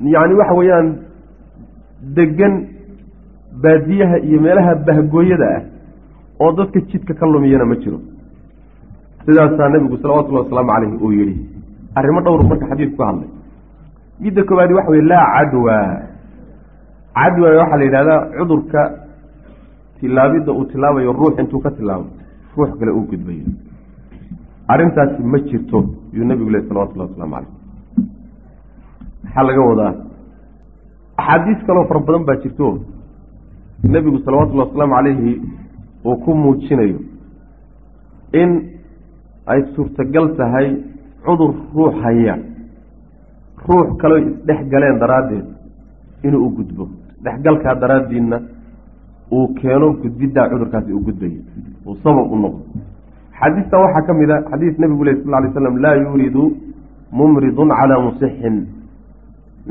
yacni waxa weeyaan degan baadiyaha iyo meelaha bahgooyada ah oo dadka jidka ka lumiyana ma jiro. Sidaasaa nebigu salawatullahi wasalaamu caleyhi uu yidhi. Arrimo dhowr marka xadiidku ka hadlay. Midda koobaadi waxa weye laa cadwa. Cadwa waxaa la yidhahdaa cudurka tilaabidda uu tilaabayo ruux intuu ka tilaabo ruux kale uu gudbayo. Arrintaasi ma jirto yuu nebigu leh salawatullahi waslamu caleyh maxaa laga wadaa? Axaadiis kaloo fara badan baa jirto. Nebigu salawatullahi wasalaamu calayhi uu ku muujinayo in ay suurtagal tahay cudur ruux haya. Ruux kaleo isdhex galeen daraaddeed inuu u gudbo. Isdhexgalkaa daraaddiidna uu keeno gudbiddaa cudurkaasi uu gudbayo uu sabab u noqdo. Xadiistan waxaa ka mid a xadiis nebigu leh sal ly slam laa yuuridu mumridun calaa musixin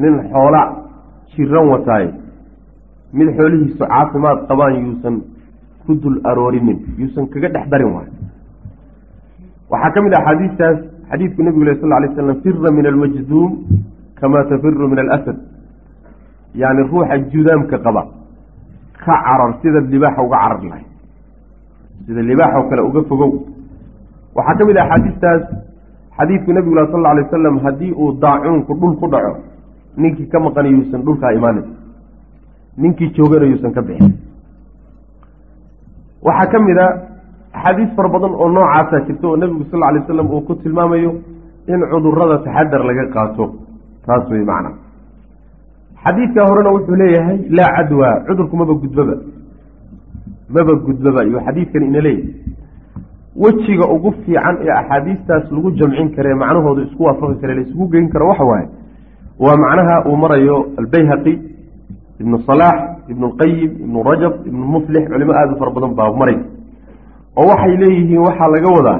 nin xoola jiran wataaye mid xoolihiisu caafimaad qabaan yuusan ku dul aroorinin yuusan kaga dhex darin waayo waxaa ka mid ah xadiistaas xadiidku nebigu leh sal lay slam fira min almajduum kamaa tafiru min alasad. Yacni ruuxa judaamka qaba ka carar sida libaaxa uga carar lahay. Sida libaaxoo kale uga fogow. Waxaa ka mid ah axaadiistaas xadiidku nebigu lah sal alay wasalam haddii uu daacuunku dhul ku dhaco ninkii ka maqan yuusan dhulkaa imaanin. Ninkii joogana yuusan ka bixin. Waxaa ka mid a axaadiis fara badan oo noocaasa jirta oo nebigu sal alay wasalam uu ku tilmaamayo in cudurrada taxadar laga qaato. Taas wey macna. Xadiidkaa horena wuxuu leeyahay laa cadwa cudurku maba gudbaba. Maba gudbaba iyo xadiidkan ina leeyahay. Wejiga ugu fiican ee axaadiistaas lagu jamcin kare macnahooda isku waafaqi kare la isugu geyn karo waxa waaye waa macnaha uu marayo albayhaqi ibnu salaax ibnu lqayim ibnu rajab ibnu muflix culimo aada u fara badan baa maray. Oo waxay leeyihiin waxaa laga wadaa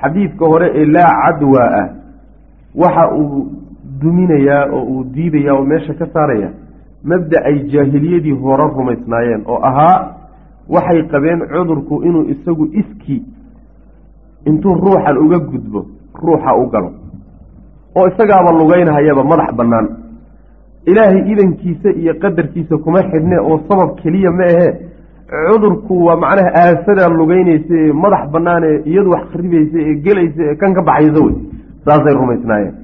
xadiidka hore ee laa cadwa ah. Waxa uu duminayaa oo uu diidayaa oo meesha ka saaraya mabda ay jaahiliyadii hore rumaysnaayeen oo ahaa waxay qabeen cudurku inuu isagu iski intuu ruuxan uga gudbo ruuxa u galo oo isagaaba lugeynhayaba madax bannaan. Ilaahay idankiisa iyo qadarkiisa kuma xidhne oo sabab keliya ma ahee cudurku waa macnaha aafadaa lugeynaysa ee madax bannaanee iyadu wax kharibaysa ee gelaysa ee kan ka baxaysa wey. Saasay rumaysnaayeen.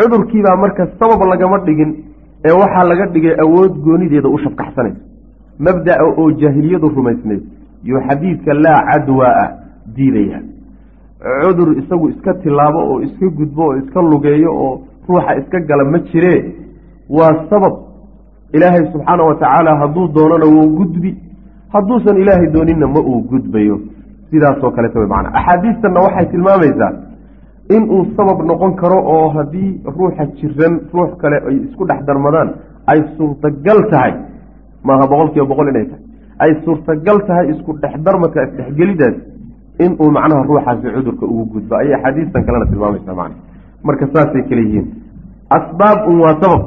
Cudurkiibaa marka sabab lagama dhigin ee waxaa laga dhigay awood goonideeda u shafkaxsanaysa mabdaa oo jaahiliyadu rumaysnayd. Iyo xadiidka laa cadwa ah diidaya cudur isagu iska tilaabo oo iska gudbo oo iska lugeeyo oo ruuxa iska gala ma jiree waa sabab ilaahay subxaana wa tacaala hadduu doonona wuu gudbi. Hadduusan ilaahay dooninna ma uu gudbayo. Sidaasoo kaleeta way macnaa. Axaadiistanna waxay tilmaamaysaa inuu sabab noqon karo oo haddii ruuxa jiran ruux kale ay isku dhex darmadaan ay suurtagal tahay. Maaha boqol kiiba boqol inay tahay. Ay suurtagal tahay isku dhex darmadka isdhexgelidaas inuu macnaha ruuxaasi cudurka ugu gudbo ayay axaadiistan kalena tilmaamaysaa macna. Marka saasay kale yihiin. Asbaab un waa sabab.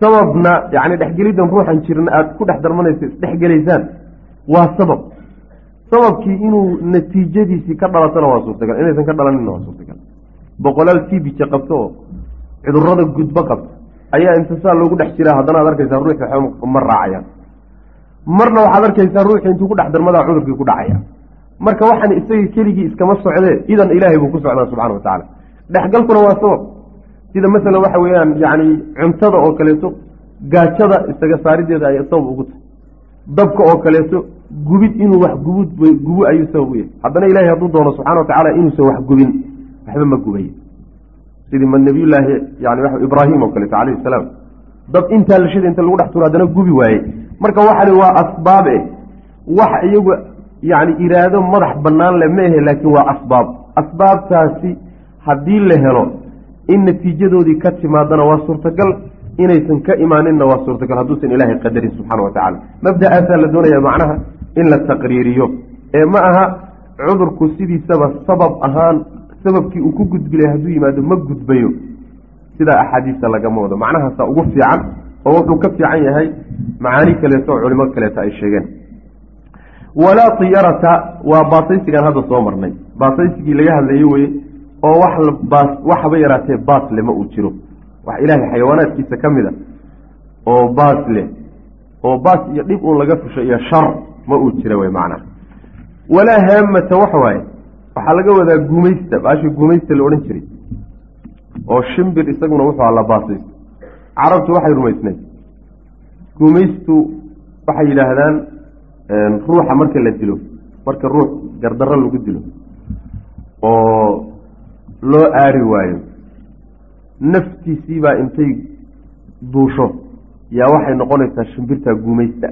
Sababna yacni dhexgelidan ruuxan jiran aada ku dhex darmanaysa isdhexgelaysaan waa sabab. Sababkii inuu natiijadiisii ka dhalatana waa suurtagal. Inaysan ka dhalaninna waa suurtagal. Boqolaal tibija qabto oo cudurrada gudbo qabta ayaa inta saa loogu dhex jiraa haddana ad arkaysaa ruuxi ma raacayaan. Marna waxaad arkaysaa ruuxi intuu ku dhex darmadaa cudurkii ku dhacaya marka waxaan isaga keligii iskama socdee idan ilaahay buu ku socdaa subxana wa tacaala. Dhexgalkuna waa sabab. Sida masalan waxa weeyaan yacni cuntada oo kaleeto gaajada isaga saarideeda ay sabab ugu tahay. Dabka oo kaleeto gubid inuu wax gubud gubo ayuu sabab u yahay. Haddana ilahay hadduu doono subxana wa tacaala inuusan wax gubin waxba ma gubaye sidii ma nabiyullaahi yani wa ibraahim oo kaleeto calayhi salaam. Dab intaa lashada inta lagu dhex turo haddana gubi waaye. Marka waxani waa asbaab eh. Wax iyagu yacni iraado madax bannaan le ma ahe laakiin waa asbaab. Asbaabtaasi haddii la helo in natiijadoodii ka timaadana waa suurtagal inaysan ka imaaninna waa suurtagal hadduusan ilaahay qadarin subxaana wa tacaala. Mabda'aasaa la doonaya macnaha in la taqriiriyo. Ee ma aha cudurku sidiisaba sabab ahaan sababkii uu ku gudbilay hadduu yimaado ma gudbayo. Sidaa axaadiista lagama wado. Macnahaasaa ugu fiican oo wuxuu ka fiican yahay macaani kaleeto oo culimo kaleeto ay sheegeen walaa tiyarata waa baasaysigaan hadda soo marnay. Baasaysigii laga hadlayey weye oo waxaba yaraatee baas lema uu jiro. Wax ilaahay xayawaanaadkiisa ka mid a oo baas leh oo baas iyo dhib uun laga fusho iyo shar ma uu jira wey macnaha. Walaa haamata wax waaye waxaa laga wadaa gumaysta baashii gumaysta la odhan jiray oo shimbir isaguna wuxuu alla baasaysto carabtu waxay rumaysnayd. Gumaystu waxay yidhaahdaan ruuxa marka la dilo marka ruux gardarro lagu dilo oo loo aari waayo naftiisiibaa intay duusho yaa waxay noqonaysaa shimbirtaa guumaysta.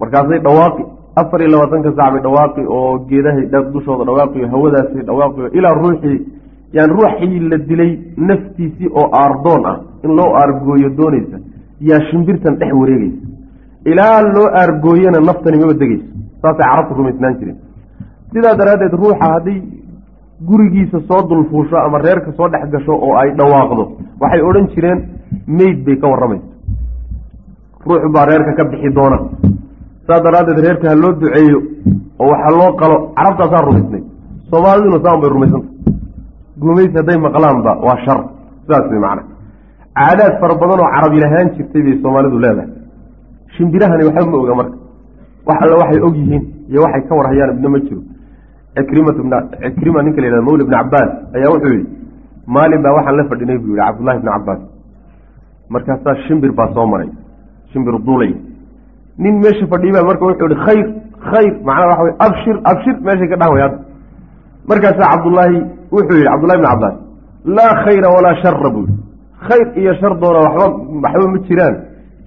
Markaasay dhawaaqi afar iyo labaatanka sac bay dhawaaqi oo geedahay dushooda dhawaaqi hawadaasay dhawaaqi ilaa ruuxii yani ruuxii la dilay naftiisii oo aardoon ah in loo aargooyo doonaysa yaa shimbirtan dhex wareegeysa ilaa loo aargooyana naftani maba degeyso saasay carabtu rumaysnaan jireen sidaa daraaddeed ruuxa hadday gurigiisa soo dulfuusho ama reerka soo dhex gasho oo ay dhawaaqdo waxay odhan jireen meyd bay ka warramaysa. Ruux baa reerka ka bixi doona. Saa daraaddeed reerka ha loo duceeyo oo waxa loo qalo carabtaasaa rumaysnay. Soomaaliduna saan bay rumaysanta gumaysi hadday maqlaanba waa shar sidaas way macana caadaad fara badan oo carabi lahaan jirtay bay soomaalidu leedahay shimbirahani waxba ma oga marka. Wax alle waxay og yihiin iyo waxay ka warhayaan ibna ma jiro. Cikrima ninka la yihahdo mawla ibni cabaas ayaa wuxuu yihi maalin baa waxaan la fadhinay buu yihi cabdullahi ibni cabaas markaasaa shimbir baa soo maray shimbir duulay. Nin meesha fadhiibaa marka wuxuu yihi khayr khayr macnaa waxa wey abshir abshir meeshay ka dhahan way hadda markaasaa cabdullaahi wuxuu yihi cabdullahi ibni cabaas laa khayra walaa shara buu yihi khayr iyo shar doona waxba waxba ma jiraan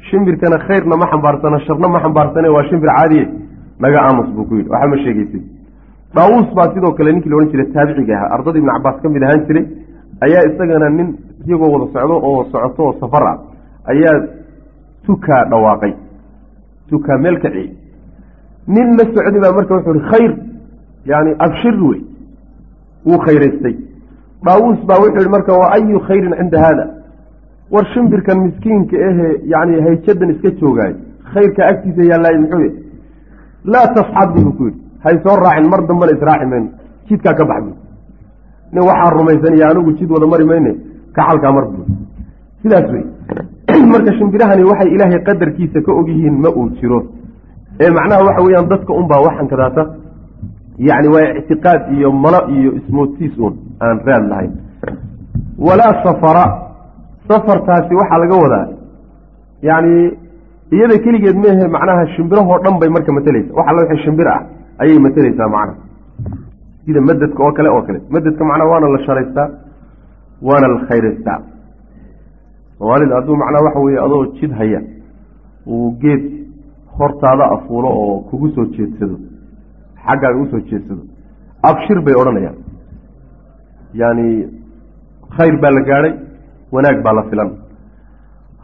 shimbirkana khayrna ma xambaarsana sharna ma xambaarsane waa shimbir caadiye naga aamus buu ku yidhi waxba ma sheegeysay daawuus baa sidoo kale ninkii la odhan jiray taabiciga ahaa. Ardada ibni cabaas ka mid ahaan jiray ayaa isagana nin iyagoo wada socdo oo socoto oo safar ah ayaa tukaa dhawaaqay. Tukaa meel kaciyey nin la socday baa marka wuxuu ihi khayr yani abshir wey. Wuu khayraystay. Daawuus baa wuxuu yihi marka wa ayu khayrin cinda haada war shimbirkan miskiinka ahee yani hayjadan iska joogaayo khayrka agtiisa yaallaayo muxuu yahy laa tasxabdi buu ku yidhi. Hay soo raacin mar dambana israaci mayno jidkaa ka baxbi nin waxaa rumaysanaya anigu jid wada mari mayne kacalkaa mar bu sidaas wey. Marka shimbirahani waxay ilaahay qadarkiisa ka ogyihiin ma uu jiro. Ee macnaha waxa weeyaan dadka unbaa waxan kadaata yani waa ictiqaad iyo malo iyo ismoodsiis uun aan raad lahayn. Walaa safara safartaasi waxaa laga wadaa. Yani iyada keligeed meehe macnaha shimbirahoo dhan bay marka mateleysa wax alla wixii shimbir ah ayay mateleysaa macnaha. Sida madadka oo kale oo kale. Madadka macnaha waana la sharaystaa waana la khayraystaa soomaalida hadduu macnaha waxa weeye adoo jid haya uu geed hortaada afuulo oo kugu soo jeedsado xaggaaga u soo jeedsado abshir bay odhanayaan. Yani khayr baa la gaadhay wanaag baa la filan.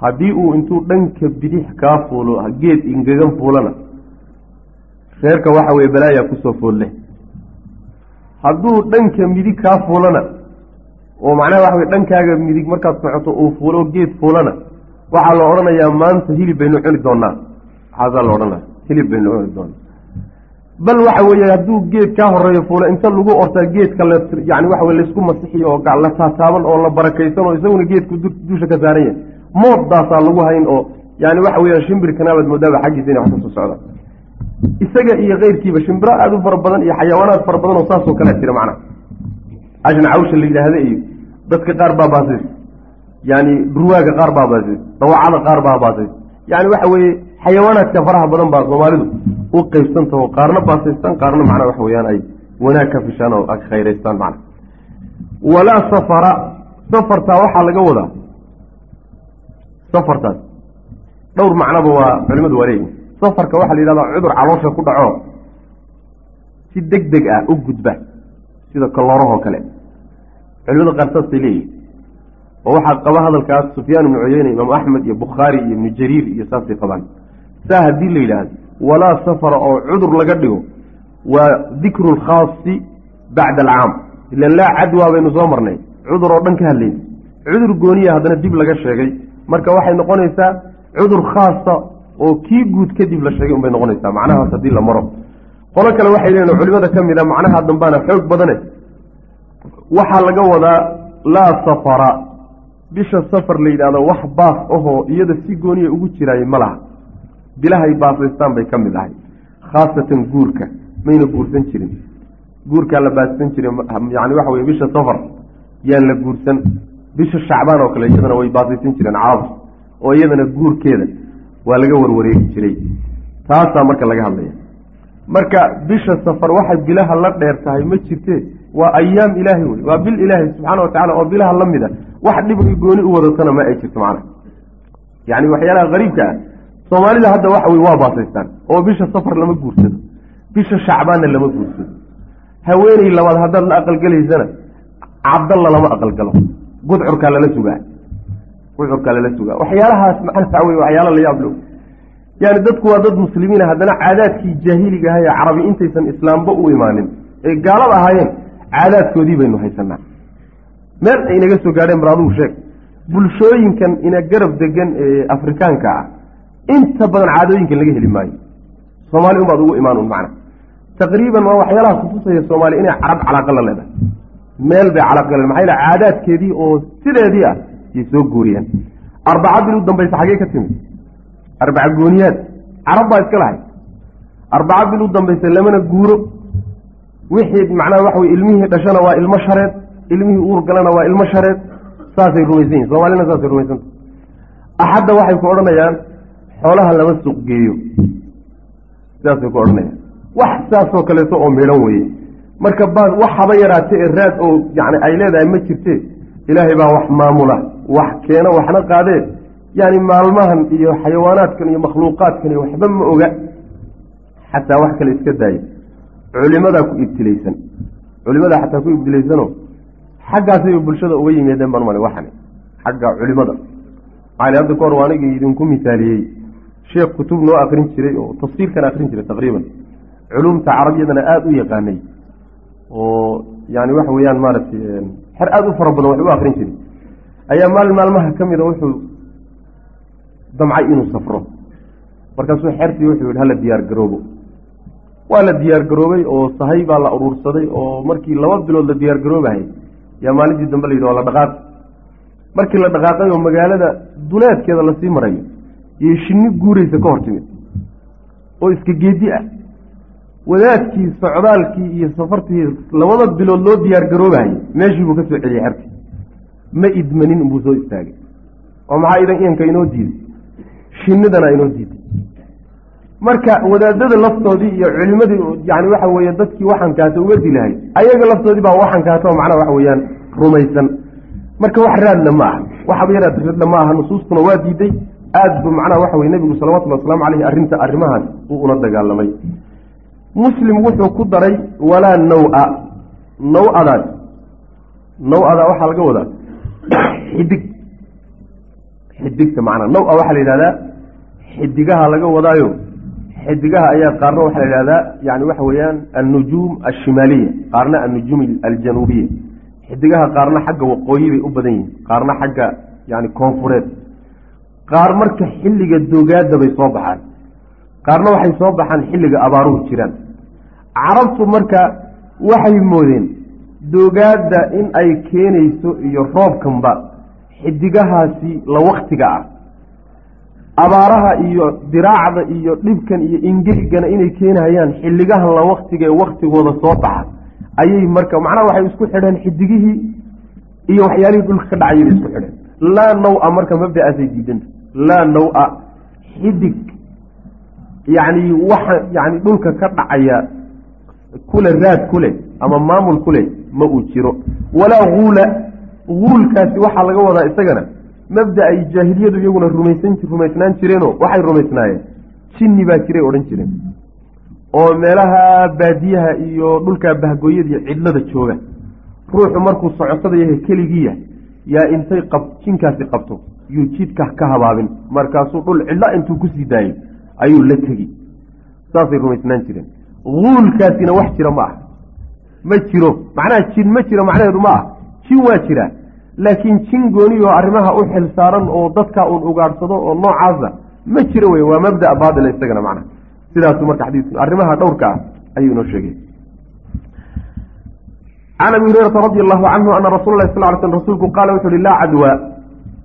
Haddii uu intuu dhanka bidix kaa fuulo geed ingegan fuulana reerka waxa weye balaayaa ku soo foolle. Hadduu dhanka midig kaa fuulana oo macnaha waxa weye dhankaaga midig markaad socoto uu fuulo geed fuulana waxaa la odhanayaa maanta hilib baynu cuni doonaa waxaasaa la odhanaya hilib baynu cuni doonaa bal waxa weeye hadduu geed kaa horeeyo fuulo inta lagu ortaa geedka yani waxa laysku masixiyo oo la taataaban oo la barakaysan oo isaguna geedku dusha ka saaran yahay. Mooddaasaa lagu hayn oo yani waxa weeyaan shimbirkanaabaad moodaaba xaggiisa inay wax ka soo socdaan isaga iyo keyrkiiba shimbiro aada u fara badan iyo xayawaanaad fara badan oo saasoo kalea jira macnaha ashna cawsha la yidhaahda iyo dadka qaar baa baasays yani durwaaga qaar baa baasays dawacada qaar baa baasays yani waxa weeye xayawaanaadka faraha badan baa soomaalidu u qeybsantaho qaarna baasaystaan qaarna macnaa waxa weyaan ay wanaag ka fishaan oo khayraystaan macna. Walaa safara safartaa waxaa laga wadaa. Safartaas. Dhowr macnoba waa culimadu waa leeyihiin safarka waxaa la yidhahdaa cudur caloosha ku dhaco. Si deg deg ah u gudba sida kaloorahoo kale. Culimada qaar saasay leeyihiin oo waxaa qaba hadalkaas sufyaan ibnu cuyeyne imaamu axmed iyo bukhaari iyo ibnu jariir iyo saasay qabaan. Saa haddii la yidhaahdo walaa safara oo cudur laga dhigo waa dikru lkhaasi bacda alcaam. Ilan laa cadwaa baynu soo marnay. Cudur oo dhan ka hadlayna cudur gooniya haddana dib laga sheegay. Marka waxay noqonaysaa cudur khaasa oo kii guud kadib la sheegay unbay noqonaysaa. Macnahaas haddii la maro. Qolo kale waxay leeyihiin culimada ka mid a macnaha dambaana xoog badane. Waxaa laga wadaa laa safara. Bisha safar la yidhahdo wax baas ahoo iyada si gooniya ugu jiraay ma laha bilahay baasaystaan bay ka mid ahay. Khaasatan guurka mayna guursan jirin. Guurkaa la baassan jiray yani waxa weye bisha safar yaan la guursan. Bisha shacbaan oo kale iyadana way baasaysan jireen carab oo iyadana guurkeeda waa laga warwareegi jiray. Taasaa marka laga hadlaya. Marka bisha safar waxay bilaha la dheer tahay ma jirte waa ayaam ilaahi wey waa bil ilaahi subxaana watacala oo bilaha la mid a wax dhibki gooni u wadatana ma ay jirto macnaha yani waxyaalaha qariibka ah soomaalida hadda waxa wey waa baasaystaan oo bisha safar lama guursado bisha shacbaanna lama guursado. Haweeney labaad haddaad la aqalgelaysana cabdalla lama aqalgalo. Gudcurkaa lala sugaa. Gudcurkaa lala sugaa. Waxyaalahaas macnaha wey waxyaala la yaab yani dadku waa dad muslimiina haddana caadaadkii jaahiliga aha ee carabi intaysan islaamba u imaanin ee gaalada ahaayeen caadaadkoodii baynu haysanaa meel ay inaga soo gaadheen bar adugu sheeg bulshooyinkan ina garab degan ee afrikaanka ah inta badan caadooyinkan laga heli maayo. Soomaali unbaad ugu imaan un macna. Taqriiban waa waxyaalaha kutusaya soomaali inay carab calaaqa la leedahay. Meel bay calaaqa le maxaa yale caadaadkeedii oo sideedii ah yay soo guuriyeen arbaca bil u dambaysa xagee ka timid. Arbaca gooniyaad carab baa iska lahay. Arbaca bil u dambaysa lamana guuro. Wixii macnaha waxa wey ilmihii dhashana waa ilmo shareed ilmihii uur galana waa ilmo shareed. Saasay rumaysan yihiin soomaalina saasay rumaysanta axadda waxay ku odhanayaan xoolaha lama suuq geeyo sidaasay ku odhanayaan. Wax saasoo kaleeto oo midhan weye marka baad wax haba yaraate ee raad oo yani ay leedahay ma jirte. Ilaahay baa wax maamula wax keena waxna qaadee yani maalmahan iyo xayawaanaadkan iyo makhluuqaadkan iyo waxba ma oga. Xataa wax kale iska daaya culimadaa ku ibtilaysan. Culimadaa xataa ku ibtilaysano xaggaasay bulshada uga yimaadeen baan male waxani. Xagga culimada. Maali hadda ka hor waa anigii idinku misaaliyey sheekh kutub noo akrin jiray oo tafsiirkan akrin jiray taqriiban. Culumta carabiyadana aada u yaqaanay oo yani waxa weeyaan maaragtay xer aada u fara badan wax u akrin jiray. Ayaa maalin maalmaha ka mida wuxuu damcay inuu safro. Markaasuu xertii wuxuu yihi hala diyaar garoobo. Waa la diyaar garoobay oo sahay baa la uruursaday oo markii laba bilood la diyaar garoobahay yaa maalintii dambe la yidhi waa la dhaqaaq markii la dhaqaaqay oo magaalada duleedkeeda la sii marayo iyo shinni guuraysa ka hor timid. Oo iska geedi ah. Wadaadkii socdaalkii iyo safartii labada bilood loo diyaar garoobahay meeshii buu ka soo celiyey xerkii ma idmanin inbuu soo istaagay. Oo maxaa idan iyanka inoo diiday? Shinnidana inoo diiday. Marka wadaadada laftoodii iyo culimadii yani waxa weeye dadkii waxankaata uga dilahay ayaga laftoodii baa waxankaata oo macnaha waxa weeyaan rumaysan. Marka wax raadla ma aha. Waxaba yaraad raadla ma aha nusuustuna waa diiday aad bu macnaha waxa weye nebigu salawatullhi wasalaamu caleyhi arrinta arrimahaas uu ula dagaalamay. Muslim wuxuu ku daray walaa naw-a. Naw-adaas. Naw-ada waxaa laga wadaa xidig. Xidigta macnaa naw-a waxaa la yidhahdaa xidigaha laga wadaayo. Xidigaha ayaa qaarna waxaa la yidhahdaa yani waxa weeyaan annujuum alshimaaliya qaarna annujuum aljanuubiya. Xidigaha qaarna xagga waqooyi bay u badan yihiin qaarna xagga yani koonfureed qaar marka xilliga dogaada bay soo baxaan. Qaarna waxay soo baxaan xilliga abaaruhu jiraan. Carabtu marka waxay moodeen dogaadda in ay keenayso iyo roobkanba xidigahaasi la waktiga ah. Abaaraha iyo diraacda iyo dhibkan iyo ingegigana inay keenahayaan xilligahan la waktiga ee waktigooda soo baxa ayay marka macnaha waxay isku xidheen xidigihii iyo waxyaalihii dhulka ka dhacayay bay isku xidheen. Laa naw-a marka mabda-aasay diidanta laa naw-a xidig yacni waxa yani dhulka ka dhacaya kule raad kule ama maamul kule ma uu jiro. Walaa huula huulkaasi waxaa laga wadaa isagana mabda ay jaahiliyadu iyaguna rumaysan rumaysnaan jireenoo waxay rumaysnaayeen. Jinni baa jiray odhan jireen oo meelaha baadiyaha iyo dhulka bahgooyada iyo cidlada jooga ruuxu markuu socotada yahay keligiiya yaa intay jinkaasi qabto yuu jidka ka habaabin. Markaasuu dhul cidla intuu ku sii daayay ayuu la tegi. Saasay rumaysnaan jireen. Huulkaasina wax jira ma ah. Ma jiro. Macnaha jin ma jiro macnaheedu ma ah. Jin waa jira. Laakiin jin gooni oo arrimaha u xil saaran oo dadka uun ugaadhsado oo noocaasa ma jiro wey waa mabda baatila isagana macnaha. Sidaasu marka xadiisku arrimaha dhowrka ah ayuu inoo sheegay. Can abi hurayrata radi allahu canhu ana rasuula lahi sal ly slm rasuulku qaala wuxu uhi laa cadwa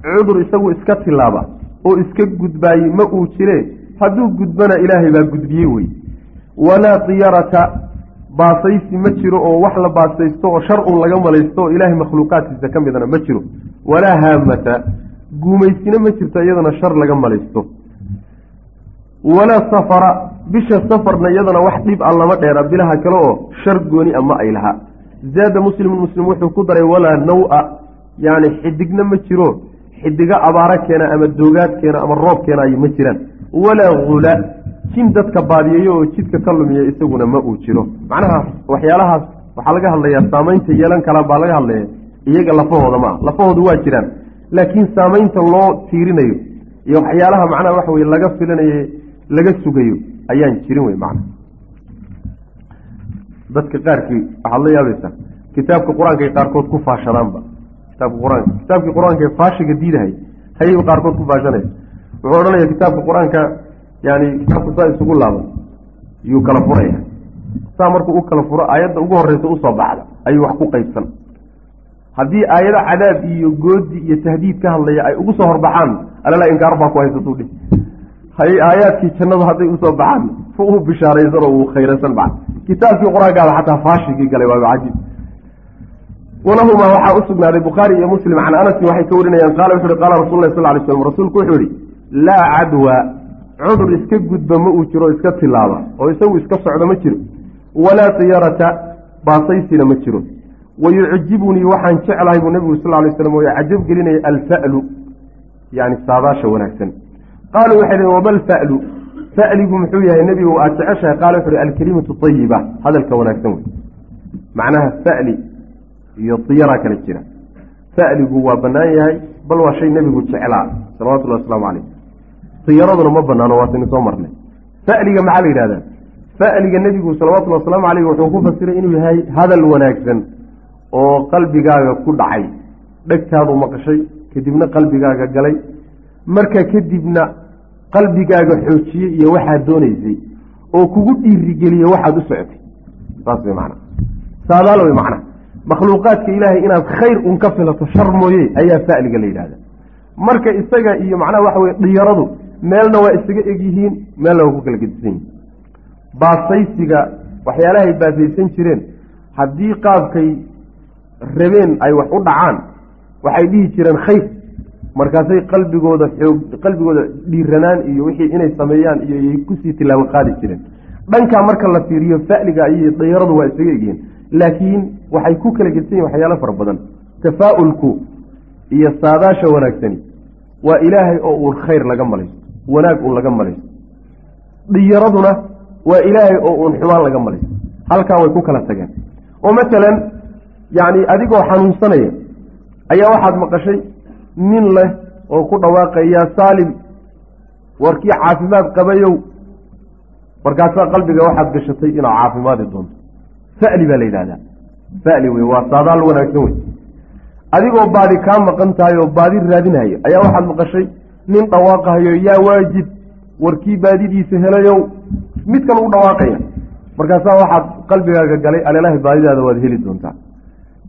cudur isagu iska tilaaba oo iska gudbaayey ma uu jire hadduu gudbana ilaahay baa gudbiyey wey walaa diyarata baasaysi ma jiro oo wax la baasaysto oo shar un laga malaysto oo ilaahay makhluuqaadkiisa ka midana ma jiro. Walaa haamata guumaysina ma jirto iyadana shar laga malaysto. Walaa safara bisha safarna iyadana wax dhib a lama dheera bilaha kale oo shar gooni a ma ay lahaa. Zaada muslimun muslim wuxuu ku daray walaa naw-a yani xidigna ma jiro xidigo abaaro keena ama doogaad keena ama roob keenaayo ma jiraan. Walaa hula jin dadka baadiyeeyo oo jidka ka lumiya isaguna ma uu jiro. Macnaha waxyaalahaas waxaa laga hadlayaa saamaynta yeelan karaan baa laga hadlaya iyaga lafahooda ma ah lafahooda waa jiraan. Laakiin saamaynta loo tiirinayo iyo waxyaalaha macnaha waxa weye laga filanayo laga sugayo ayaan jirin wey macnaha. Dadka qaarkii waxaad la yaabaysaa kitaabka qur'aankay qaarkood ku faashadaanba kitaabka qur'aanka. Kitaabkii qur'aanka ee faashiga diidahay hayayba qaarkood ku faashanaya wuxuu odhanaya kitaabka qur'aanka yani kitaabku saa isugu laaban yuu kala furaya saa markuu u kala furo aayadda ugu horeysa u soo baxda ayuu wax ku qaybsan. Haddii aayado cadaab iyo goodi iyo tahdiid ka hadlaya ay ugu soo horbaxaan alala inkaar baa ku haysatuu dhi hay aayaadkii jannadu hadday u soo baxaan fu u bishaaraysan oo uu khayraysan maca kitaabkii qur'aankaaba xataa faashigii galay waaba cajiib walahumaa waxaa u sugnaaday bukhaari iyo muslim can anasin waxay ka warinayaan qaala wuxu uhi qaala rasul lah sal ly slm rasuulku wuxuu yihi laa cadwa cudur iska gudba ma uu jiro iska tilaaba oo isagu iska socdo ma jiro walaa tiyarata baasaysina ma jiro wayucjibunii waxaan jeclahay buu nebigu sal lay slam oo cajab gelinaya alfa'lu yani saadaasha wanaagsan qaaluu waxay dhhen wama alfa'lu fa'ligu muxuu yahay nebigu aad jeceshahay qaala wuxu uhi alkalimatu ayiba hadalka wanaagsan wey macnaha fa'li iyo diyara kala jira. Fa'ligu waa bannaan yahay bal waa shay nebigu jeclaa salawatullahi wasalaamu calayh. Diyaraduna ma banaano waataynu soo marnay. Fa'liga maxaa la yidhahdaa? Fa'liga nebigu salawatullhi wasalaamu caleyh wuxuu ku fasiray inuu yahay hadal wanaagsan oo qalbigaaga ku dhacay. Dhegtaadu maqashay kadibna qalbigaaga galay. Marka kadibna qalbigaaga xoojiyey iyo waxaad doonaysay oo kugu dhiirigeliye waxaad u socotay. Saas way macnaa. Saadaal way macnaa makhluuqaadka ilaahay inaad khayr un ka filato shar mooye ayaa fa'liga la yidhahda marka isaga iyo macnaha waxa weye dhiyaradu meelna waa isaga egyihiin meelna waa ku kala gedisan yihiin baasaysiga waxyaalahay baasaysan jireen haddii qaabkay rabeen ay wax u dhacaan waxay dhihi jireen khayr. Markaasay qalbigooda xoog qalbigooda dhiiranaan iyo wixii inay sameeyaan iyo yay ku sii tilaabo qaadi jireen. Dhankaa marka la fiiriyo fa'liga iyo dayaradu waa isaga egyihiin laakiin waxay ku kala gedsan yihiin waxyaalo fara badan. Tafaa'ulku iyo saadaasha wanaagsani waa ilaahay oo uun khayr laga malaysto wanaag uun laga malaysto dhiyaraduna waa ilaahay oo uun xumaan laga malaysto halkaa way ku kala tageen. Oo matalan yacni adigoo xanuunsanaya ayaa waxaad maqashay nin leh oo ku dhawaaqaya saalim. Warkii caafimaad qabayow markaasaa qalbiga waxaad gashatay inaad caafimaadi doonto fa'li baa la yidhahdaa fa'li wey waa saadaal wanaagsan wey adigoo baadi kaa maqan tahay oo baadi raadinhayo ayaa waxaad maqashay nin dhawaaqahayo yaa waajib warkii baadidiisa helayow mid kale u dhawaaqaya. Markaasaa waxaad qalbigaaga galay alelahi baadidaada waad heli doontaa.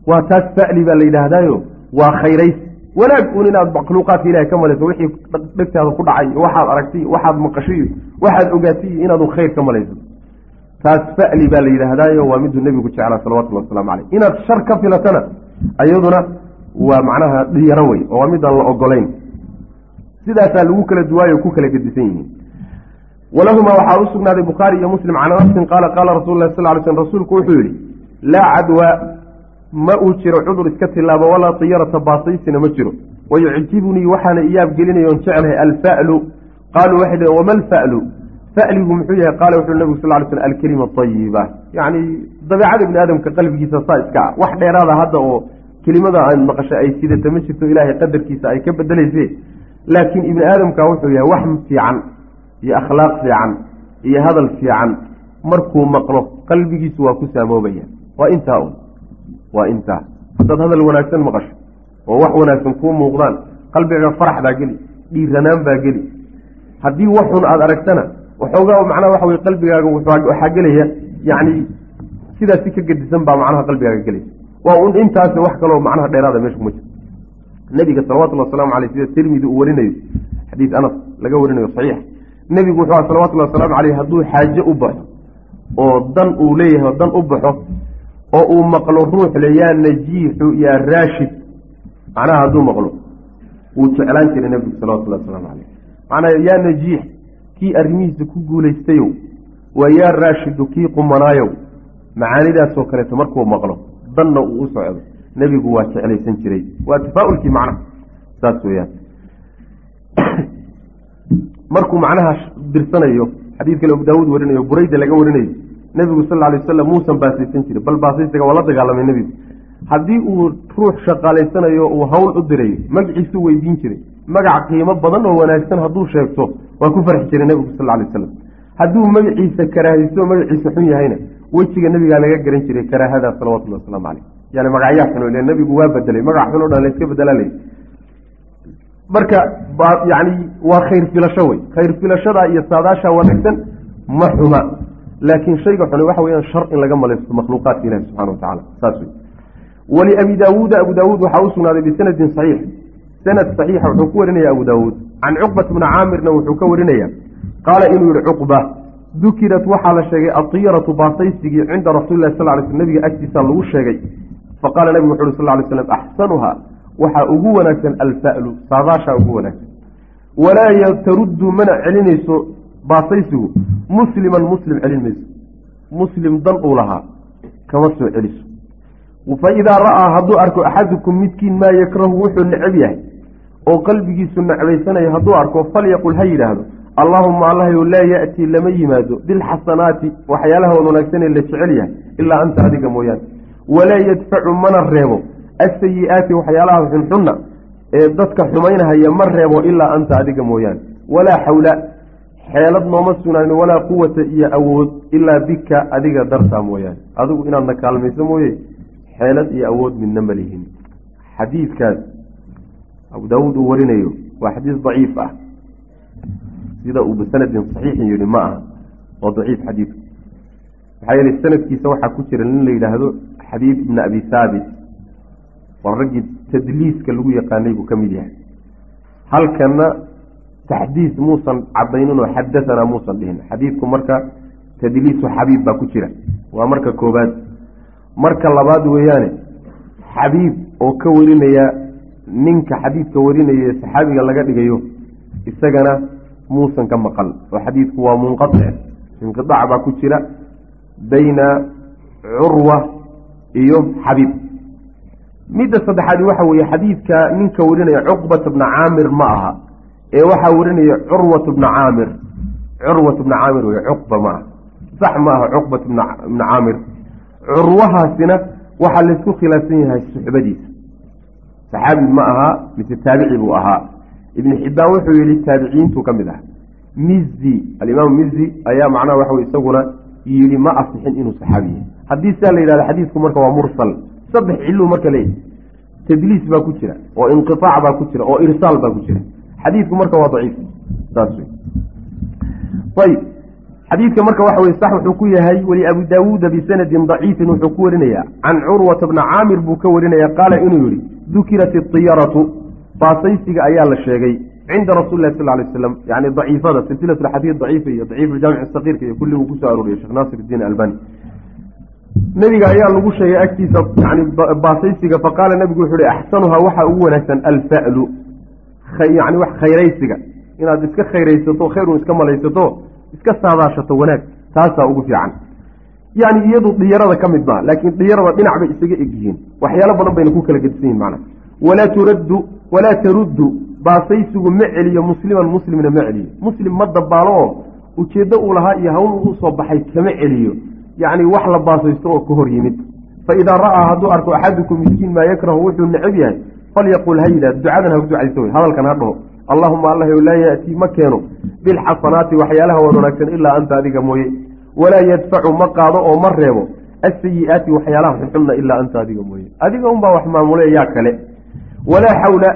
Waa taas fa'li baa la yidhaahdaayo waa khayrays. Wanaag uun inaad makhluuqaadka ilahay ka malayso wixii dhegtaada ku dhacay waxaad aragtay waxaad maqashay waxaad ogaatay inaadu khayr ka malayso taas fa'li baa la yidhaahdaayo waa miduu nebigu jeclaa salawatullhi waslamu caleyh inaad shar ka filatana iyaduna waa macnaha dhiyaro wey oo waa midaan la ogolayn sidaasaa lagu kala duwaayo ku kala gedisan yihiin. Walahumaa waxaa u sugnaaday bukhaari iyo muslim can anasin qaala qaala rasul lah sal ly slm rasuulku wuxuu yihi laa cadwa ma uu jiro cudur iska tilaabo walaa tiyarata baasaysina ma jiro. Wayucjibunii waxaana iyaab gelinayoon jeclahay alfa'lu. Qaaluu waxay dhheen wama alfa'lu fa'ligu muxuu yahay qaala wuxuu nabigu sal ly slm alkelima ayiba yacni dabeecada ibni aadamka qalbigiisa saa iska ah wax dheeraada hadda oo kelimada aan maqashay ay sidata ma jirto ilaahay qadarkiisa ay ka bedelayse laakiin ibni aadamka wuxuu yahay wax fiican iyo akhlaaq fiican iyo hadal fiican markuu maqlo qalbigiisu waa ku saamoobaya waa intaa un waa intaa haddaad hadal wanaagsan maqasho oo wax wanaagsan kuu muuqdaan qalbiga farax baa geli dhiiranaan baa geli haddii waxun aada aragtana waxoogaa macnaha waxa weye qalbigaaga waxaa gelaya yacni sidaas si ka gedisan baa macnaha qalbigaaga gelaya. Waa un intaas wax kaloo macnaha dheeraada meesha kuma jiro nebiga salawatulli waslamu aleyh sida tirmidi uu warinayo xadiis anas laga warinayo saxiix. Nebigu wuxuu aha salawatullahi wasalaamu caleyh hadduu xaaje u baxo oo dan uu leeyahay oo dan u baxo oo uu maqlo ruux le yaa najiixu yaa raashid macnaha hadduu maqlo wuu jeclaan jiray nebigu salawatullahi wasalaamu caleyh macnaa yaa najiix kii arrimihiisa ku guulaystayow waa yaa raashidu kii qumanaayow. Macaanidaasoo kaleeto markuu maqlo danna uu u socdo. Nebigu waa jeclaysan jiray. Waa tafaa-ulkii macnaha saas weyaan markuu macnaha dirsanayo xadiid kale abu warinayo burayda laga warinayo nebigu sal lla alay wasalam muusan baasaysan jirin bal baasaysiga waa la dagaalamay nebigu. Haddii uu ruux shaqaalaysanayo uu hawl u dirayo magaciisuu weydiin jiray magac qiimo badan oo wanaagsan hadduu sheegto waa ku farxi jiray nebigu sal alay wasalam hadduu magaciisa karaahaysto magaciisa xun yahayna wejiga nebigaa laga garan jiray karaahadaa salawatullahi wasalaamu caleyh yani magacyaa xun le nebigu waa bedelay magac xun o dhan layska bedelaalay marka yani waa khayr filasho wey khayr filashadaa iyo saadaasha wanaagsan ma xuma. Laakiin shayga xuni waxa weyaan shar in laga malaysto makhluuqaadka ilahi subxana wa tacala saas wey waliabi daawuuda abu daawuud waxaa u sugnaaday bisanadin saxiix sanad saxiixa wuxuu ku warinaya abu daawuud can cuqbat bni caamirna wuxuu ka warinaya qaala inuu yihi cuqba dukirat waxaa la sheegay atiyaratu baasaysigii cinda rasuuli lah sal ly sl nabiga agtiisa lagu sheegay. Faqaala nabigu wuxu uhi sal ly slam axsanuha waxaa ugu wanaagsan alfa'lu saadaashaa ugu wanaagsan. Walaa taruddu mana celinayso baasaysigu musliman muslim celin mayso. Muslim dan uu lahaa kama soo celiso. Fa idaa ra'aa hadduu arko axadukum midkiin maa yakrahu wuxuu necab yahay oo qalbigiisu necbaysanayo hadduu arko falyaqul ha yidhaahdo allaahuma allahayow laa ya'tii lama yimaado bilxasanaati waxyaalaha wanaagsanee la jecel yahay ilaa anta adiga mooyaane. Walaa yadfacu mana reebo. Asayi-aati waxyaalaha xunxunna ee dadka xumaynahaya ma reebo ilaa anta adiga mooyaane. Walaa xawla xeelad nooma sugnaanin walaa quwata iyo awood ilaa bika adiga dartaa mooyaane. Adigu inaadna kaalmayso mooye xeelad iyo awood midna ma lihin. Xadiidkaas abu daawuud uu warinayo waa xadiis daciif ah. Sida uu bisanadin saxiixin yihi ma aha. Oo daciif xadiidku maxaa yeelay sanadkiisa waxaa ku jira nin la yidhaahdo xabiib ibni abi haabit waa raggii tadliiska lagu yaqaanay buu ka mid yahay. Halkana taxdiis muusan cadayninoo xadahanaa muusan dhihin. Xadiidku marka tadliisu xabiib baa ku jira. Waa marka koobaad marka labaad weeyaane xabiib oo ka warinaya ninka xadiidka warinaya saxaabiga laga dhigayo isagana muusan ka maqal. Oo xadiidku waa munqatic inqiaac baa ku jira bayna curwa iyo xabiib midda saddexaadi waxa weeye xadiidka ninka warinaya cuqbata bna caamir ma aha ee waxaa warinaya curwat bna caamir. Curwat bna caamir wey cuqba ma aha. Sax ma aha cuqbat bna caamir. Curwahaasina waxaa laysku khilaafsan yahay suxbadiisa saxaabi ma ahaa mise taabici buu ahaa. Ibn xibbaan wuxuu yihi taabiciyiintuu ka mid ah. Mizi alimaam mizi ayaa macnaha waxa wey isaguna yidhi ma asixin inuu saxaabi yahay. Haddii saa la yidhahdo xadiidku marka waa mursal. Saddex ciluu marka leeyahy tadliis baa ku jira oo inqiaac baa ku jira oo irsaal baa ku jira. Xadiidku marka waa daciif. Saas wey ayb xadiidka marka waxa weye sax wuxuu ku yahay weli abu daawuuda bisanadin daciifin wuxuu ku warinayaa can curwata bna caamir buu ka warinaya qaala inuu yihi dukirat itiyaratu baasaysiga ayaa la sheegay cinda rasuli lah sal lay aslam yani daciifada silsilat xadiid daciifa iyo daciif jaamic sakiirka iyo kulli uu ku soo arooriyay sheekh naasir idiin albani. Nebiga ayaa lagu sheegay agtiisa yani baasaysiga faqaala nebigu wuxuu hi axsanuhaa waxaa ugu wanaagsan alfa'lu yani wax khayraysiga. Inaad iska khayraysato khayrun iska malaysato iska saadaashato wanaag taasaa ugu fiican. Yani iyadu dhiyarada ka mid maa laakiin dhiyarada dhinac bay isaga egyihiin. Waxyaalo badan bayna ku kala gedisan yihiin macna walaa turaddu walaa taruddu baasaysigu ma celiyo musliman muslimna ma celiyo. Muslim ma dabaalo oo ujeeddo uu lahaa iyo hawl uu u soo baxay kama celiyo. Yacni wax la baasaysto oo ka hor yimid. Fa idaa ra'aa hadduu arko axadukum miskiin maa yakrahu wuxuu necab yahay falyaqul ha yidhah ducadan ha ku wey hadalkan ha dhaho allahuma allah laa ya'tii ma keeno bilxasanaati waxyaalaha waan wanaagsan ilaa anta adiga mooye. Walaa yadfacu ma qaado oo ma reebo asayi-aati waxyaalaha xunxunna ilaa anta adiga mooye. Adiga unbaa wax maamule yaa kale. Walaa xawla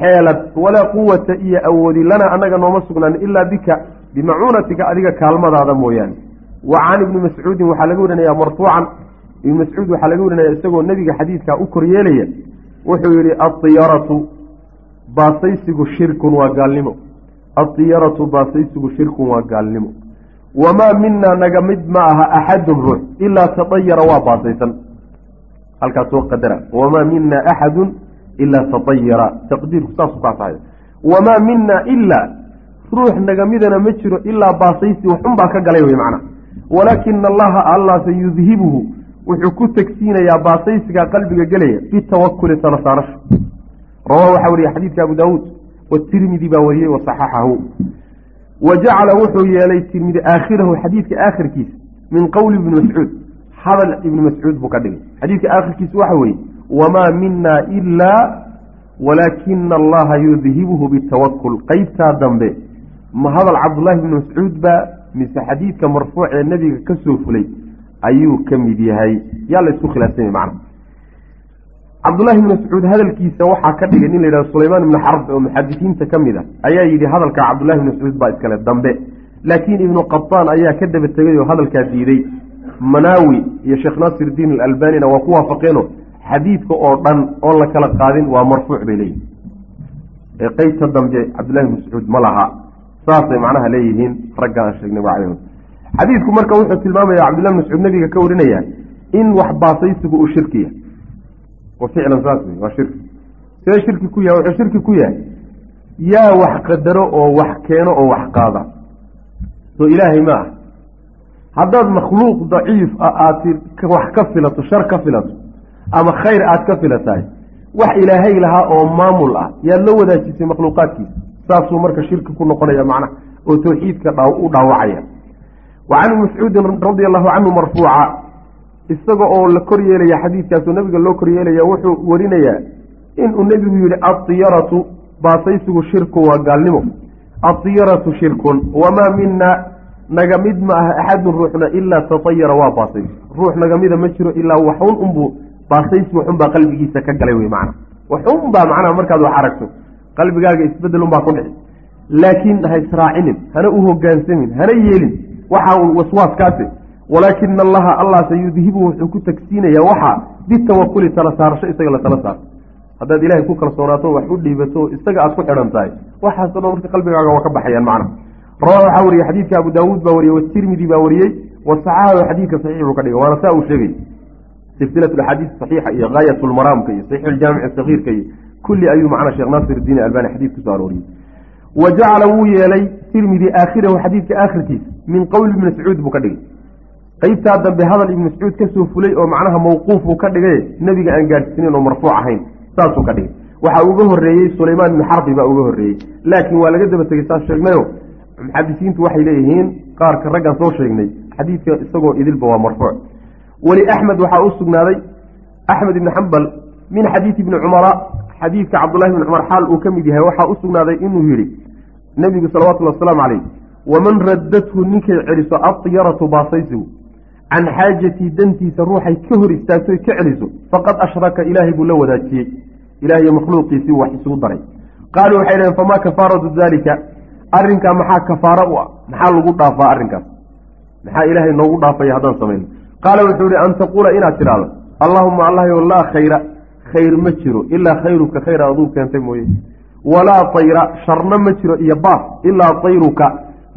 xeelad walaa quwata iyo awoodi lana annaga nooma sugnaan ilaa bika bimacuunatika adiga kaalmadaada mooyaane. Wa can ibni mascuudin waxaa laga warinaya marfuucan. Ibni mascuud waxaa laga warinaya isagoo nebiga xadiidkaa u koryeelaya. Wuxuu yidhi adiyaratu baasaysigu shirkun waa gaalnimo. Adiyaratu baasaysigu shirkun waa gaalnimo. Wamaa minaa naga mid ma aha axadun ruux ilaa tadayara waa baasaysan. Halkaas soo qadara. Wamaa mina axadun ilaa tadayara taqdiirku saasu kaasahay wamaa mina ilaa ruux nagamidana ma jiro ilaa baasaysi waxunbaa ka galay wey macna. Walaakina allaha allaase yudhibuhu wuxuu ku tegsiinayaa baasaysigaa qalbiga gelaya bitawakuli tala rawaa waxaa wariyey xadiidka abu daawuud watirmidi baa wariyey wasaxaxahu wa jacala wuxuu yeelay tirmidi aakhirahu xadiidka aakhirkiisa min qowli ibni mascuud hadal ibni mascuud buu ka dhigay xadiidka aakhirkiisa waxa weeye wamaa mina ilaa walaakina allaha yudhibuhu bitawakul qeybtaa dambe ma hadal cabdullaahi ibni mascuud baa mise xadiidka marfuuc ee nebiga ka soo fulay ayuu ka mid yahay yaa la isku khilaafsanya cabdullahi ibni mascuud hadalkiisa waxaa ka dhigay nin la yidhahdo sulaymaan ibni xarb oo muxadisiinta ka mid a ayaa yidhi hadalka cabdullahi ibni mascuud baa iskale dambe. Laakiin ibnu qataan ayaa ka daba tegay oo hadalkaa diiday. Manaawi iyo sheekh naasir diin alalbanina waa ku waafaqeeno xadiidka oo dhan oon la kala qaadin waa marfuuc bay leeyihiin ee qeybta dambe cabdullahi ibni mascuud ma laha. Saasay macnaha leeyihiin ragga aan sheegnay magacyadooda xadiidku marka wuxuu tilmaamaya cabdullahi ibn mascuud nabiga ka warinaya in wax baasaysigu uu shirkiya wa ficlan saas wey waa shirki see shirki ku yahay wuxuu shirki ku yahay. Yaa wax qadaro oo wax keeno oo wax qaada. Soo ilaahay ma ah haddaad makhluuq daciif ah aad wax ka filato shar ka filato ama khayr aad ka filatahay wax ilaahay lahaa oo maamul ah yaad la wadaajisay makhluuqaadkiisa. Saasuu marka shirki ku noqonaya macnaha oo tawxiidka u dhaawacaya. Wa can mascuudin radi allahu canhu marfuuca isaga oo la kor yeelaya xadiidkaasoo nabiga loo kor yeelaya wuxuu warinayaa inuu nebigu yihi adiyaratu baasaysigu shirku waa gaalnimo. Adiyaratu shirkun. Wamaa mina naga mid ma aha axadun ruuxna ilaa tatayara waa baasaysi. Ruux nagamida ma jiro ilaa waxun unbuu baasaysi waxunbaa qalbigiisa ka galay wey macna. Waxunbaa macnaha markaad wax aragto. Qalbigaaga isbeddel unbaa ku dhici. Laakiin ha israacinin hana u hogaansamin hana yeelin. Waxa waswaaskaasi walaakina allaha allahse yudhibu wuxuu ku tagsiinayaa waxaa bitawakuli tala saarasho isaga la tala saarto haddaad ilaahay ku kalsoonaato wax u dhiibato isaga aad ku xidhan tahay. Waxaaso dhan marka qalbigaaga waa ka baxayaan macna. Rawaa waxaa wariyey xadiidka abu daawuud baa wariyey watirmidi baa wariyey wasaxaxahu xadiidka saxiix buu ka dhigay waana saa uu sheegay. Silsilat axaadiis saxiixa iyo gaayat lmaraamka iyo saxiix ljaamic sagiirka iyo kulli ayuu macna sheekh naasir diin albani xadiid ku soo arooriyey. Wa jacala wuu yeelay tirmidi aakhirahu xadiidka aakhirkiisa min qowli ibni mascuud buu ka dhigay qeybtaa dambe hadal ibni mascuud ka soo fulay oo macnaha mawquuf buu ka dhigay nebiga aan gaadhsiinin oo marfuuc ahayn saasuu ka dhigay. Waxaa uga horreeyey sulaymaan ibni xarbi baa uga horreeyey. Laakiin waa laga daba tegey saas sheegnayo. Muxadisiintu waxay leeyihiin qaarka raggan soo sheegnay xadiidka isagoo idilba waa marfuuc. Weli axmed waxaa u sugnaaday axmed ibni xambal min xadiidi ibni cumara xadiidka cabdullahi bni cumar xaal uu ka mid yahay waxaa u sugnaaday inuu yidhi nebigu salawatullhi wasalaamu calayh waman raddathu ninkay celiso adyaratu baasaysigu can xaajatii dantiisa ruuxay ka hor istaagto ka celiso faqad ashraka ilaahay buu la wadaajiyey ilahiyo makhluuqiisii wax isugu daray qaaluu waxay dhaheen famaa kafaaratu daalika arrinkaa maxaa kafaaro u ah maxaa lagu dhaafaa arrinkaas maxaa ilaahay noogu dhaafaya haddaan samayno qaala wuxuu yihi an taquula inaad tidhaahdo allaahuma allahyo laa khayra khayr ma jiro ilaa khayruka khayra aduu keentay mooye walaa tayra sharna ma jiro iyo baas ilaa tayruka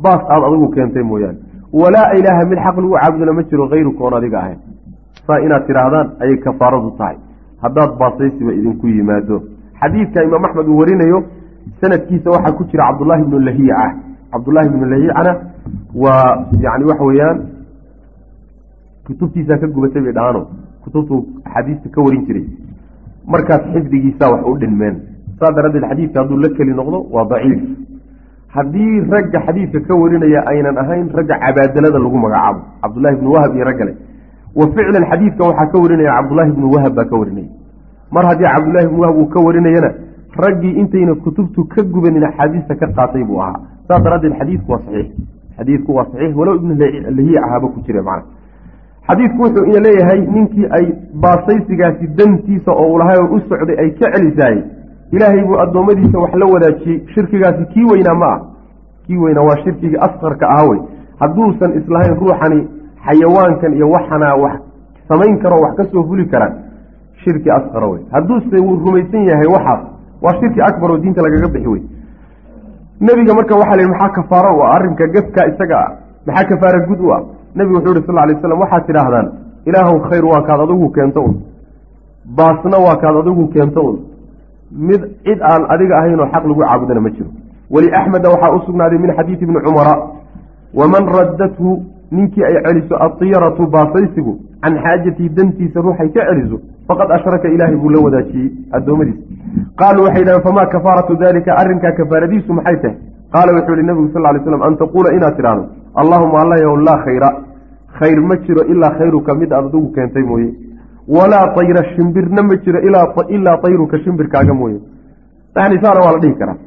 baas aad adigu keentay mooyaane walaa ilaaha mid xaq lagu caabudona ma jiro hayruka oon adiga ahayn. Saa inaad tidhaahdaan ayay kafaaradu tahay. Haddaad baasaysiba idinku yimaado. Xadiidka imaam axmed uu warinayo sanadkiisa waxaa ku jira cabdullaahi ibnu lahiica cabdullaahi ibnu lahiicana waa yani waxa weeyaan kutubtiisaa ka gubatay bay dhahaano. Kutubtuu axaadiista ka warin jiray. Markaas xifdigiisaa wax u dhinmeen. Saa daraaddeed xadiidka hadduu la keli noqdo waa daciif haddii ragga xadiidka ka warinaya aynan ahayn ragga cabaadalada lagu magacaabo. Cabdullahi ibnu wahab iyo raggale wa ficlan xadiidka waxaa ka warinaya cabdullaahi ibnu wahab baa ka warinaya. Mar haddii cabdullahi ibnu wahab uu ka warinayana raggii intayna kutubtu ka gubanin axaadiista ka qaatay buu ahaa. Saas daraaddeed xadiidku waa saxiix. Xadiidku waa saxiix. Walow ibnu lahiic ahaaba ku jira macna. Xadiidku wuxuu leeyahay ninkii ay baasaysigaasi dantiisa oo uu lahay oo u socday ay ka celisaayey ilaahay buu addoommadiisa wax la wadaajiyey. Shirkigaasi kii weynaa ma ah. Kii weynaa waa shirkigii asqarka ahaa wey. Hadduusan islahayn ruuxani xayawaankan iyo waxanaa wax samayn karo wax ka soo fuli karaan. Shirki asqara wey. Hadduuse wuu rumaysan yahay waxaas. Waa shirki akbar oo diinta lagaga bixi wey. Nebiga marka waxaa la yidhi maxaa kafaaro u ah? Arrinka gefka isaga ah. Maxaa kafaara gud u ah? Nebigu wuxuu yihi sal lla alay slam waxaad tidhaahdaan ilaahow khayr waa kaad adigu keento un. Baasna waa kaad adigu keento un mid cid aan adiga ahaynoo xaq lagu caabudana ma jiro. Weli axmeda waxaa u sugnaaday min xadiidi ibni cumara waman raddathu ninkii ay celiso adiyaratu baasaysigu can xaajatii dantiisa ruuxay ka celiso faqad ashraka ilaahay buu la wadaajiyey addoommadiisa qaaluu waxay yidhahdeen famaa kafaaratu dalika arrinkaa kafaaradiisu maxay tahay? Qaala wuxuu yihi nabigu sal ly slam an taquula inaad tidhaahdo allaahuma allahyw laa khayra. Khayr ma jiro ilaa khayruka mid aad adigu keentay mooye walaa tayra shimbirna ma jiro ilaa tayruka shimbirkaaga mooye. Saana waa la dhihi karaa.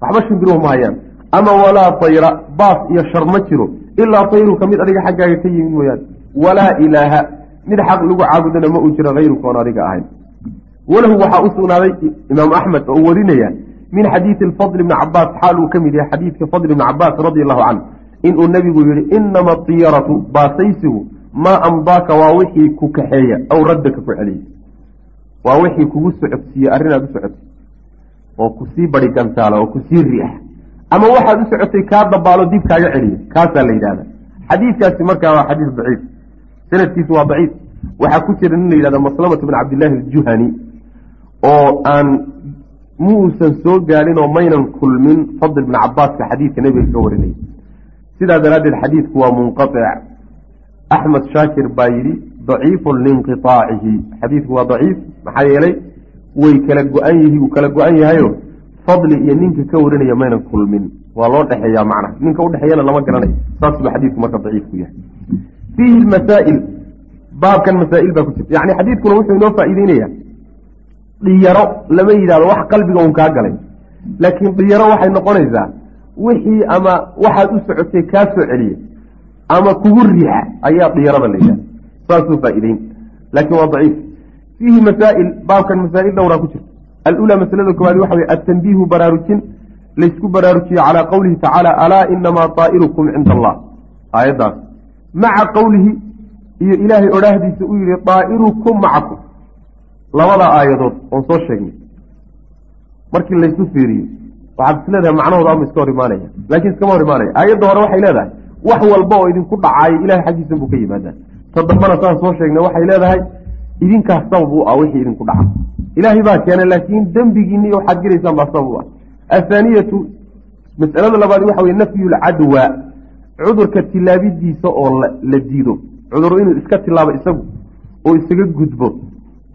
Waxba shimbiruhu mahayaan ama walaa tayra baas iyo shar ma jiro. Ilaa tayruka mid adiga xaggaaga ka yimid mooyaane. Walaa ilaaha mid xaq lagu caabudana ma uu jiro hayruka oon adiga ahayn. Walahu waxaa u sugnaaday imaamu axmed oo warinaya min xadiidi fadl bni cabaas xaal uu ka mid yahay xadiidka fadl bni cabaas radi allahu canhu inuu nebigu yihi inama atiyaratu baasaysigu maa amdaaka waa wixii ku kaxeeya aw raddaka ku celiya. Waa wixii kugu socodsiiye arrin aad u socotay oo ku sii bari gantaala oo ku sii riixa ama waxaad u socotay kaa dabaalo dib kaaga celiya. Kaasaa la yidhahda xadiidkaasi markaa waa xadiis daciif. Sanadkiisu waa daciif. Waxaa ku jira nin la yidhahda maslamata bn cabdillaahi aljuhani oo aan mu uusan soo gaadhin oo maynan kulmin fadl bni cabaaska xadiidka nebiga ka warinaya sidaa daraaddeed xadiidku waa munqaic axmed shaakir baa yidhi daciifun liinqiaacihi xadiidku waa daciif maxaa yeelay way kala go-an yihi uu kala go-an yahayo fadli iyo ninka ka warinaya maynan kulmin waa loo dhexeeyaa macna ninka udhexeeyana lama garanayo saas buu xadiidku marka daciif ku yahay fiihi masaail baabkan masaa'il baa ku jirta yani xadiidkuna wuxuu inoo faa'iideynaya dhiyaro lama yidhahdo wax qalbiga un kaa galay laakiin dhiyaro waxay noqonaysaa wixii ama waxaad u socotay kaa soo celiya ama kugu riixa ayaa dhiyarada la yidhahda saasuu faa'iideyn. Laakiin waa daciif. Fiihi masaa'il baabkan masaa'il dhowraa ku jirta. Alulaa masalada koowaad waxa weye atanbiihu baraarujin laysku baraarujiyo calaa qowlihi tacaala alaa inamaa taa'irukum cinda allah. Aayaddaas. Maca qowlihi iyo ilaahay odhaahdiisa uu yihi daa'irukum macakum. Labada aayadood oon soo sheegnay. Markii laysu fiiriyo waxaad is leedahay macnahooda ama iska hor imaanaya. Laakiin iskama hor imaanaya. Aayadda hore waxay leedahay wax walba oo idinku dhacaayo ilahay xaggiisa buu ka yimaadaa. Ta dambana saan soo sheegnay waxay leedahay idinkaas sabab u ah wixii idinku dhaca ilaahay baa keenay laakiin dembigiinni waxaad gelaysaan baa sabab u ah. Athaaniyatu mas'alada labaad waxa weye nafyu lcadwa cudurka tilaabidiisa oo la diido. Cudur inuu iska tilaabo isagu oo isaga gudbo.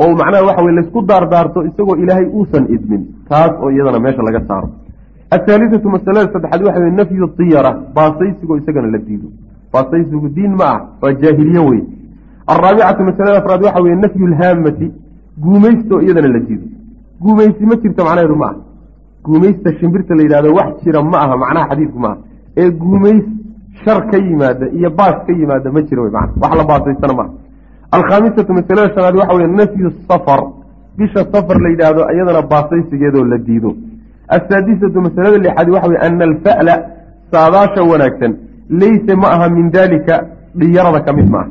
Oo macnaha waxa weye laysku daardaarto isagoo ilaahay uusan idmin taas oo iyadana meesha laga saaro athaalithatu masalada saddexaad waxa weye nafyu diyara baasaysigoo isagana la diido baasaysigu diin ma ah waa jaahiliye wey alraabicatu masalada afraad waxa weye nafyu lhaamati guumaysto iyadana la diido guumaysi ma jirto macnaheedu ma aha guumaysta shimbirta la yidhahdo wax jira ma aha macnaha xadiidku maaha ee guumays shar ka yimaada iyo baas ka yimaada ma jiro wey mana wax la baasaystana maaha alkhaamisatu masalada shanaad waxa weye nafyu safar bisha safar la yidhaahdo iyadana baasaysigeedoo la diido asaadisatu masalada lixaad waxa weye ana alfa'la saadaasha wanaagsan. Leysa ma aha min dalika dhiyarada ka mid ma aha.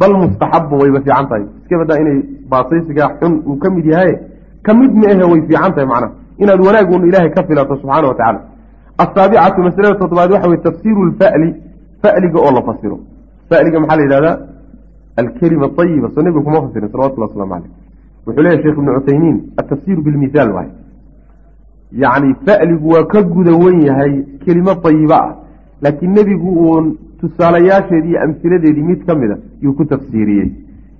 Bal mustaxabun wayba fiican tahay. Iska badaa inay baasaysigaa xun uu ka mid yahay ka mid ma ahe way fiican tahay macnaha inaad wanaagun ilaahay ka filato subxaana wa tacaala asaabicatu masalada toddobaad waxa weye tafsiiru lfa'li fa'liga oo la fasiro. Fa'liga maxaa la yidhahdaa? Alkelima ayiba soo nebiga kuma fasirin salawatullah waslamu caleyh wuxuu leeyahy sheekh ibnu cuthaymiin atafsiiru bilmithaal waay yacni fa'ligu waa ka guda wen yahay kelimo ayiba ah. Laakiin nebigu uun tusaalayaasheedii iyo amhiladeedii mid ka mida yuu ku tafsiiriyey.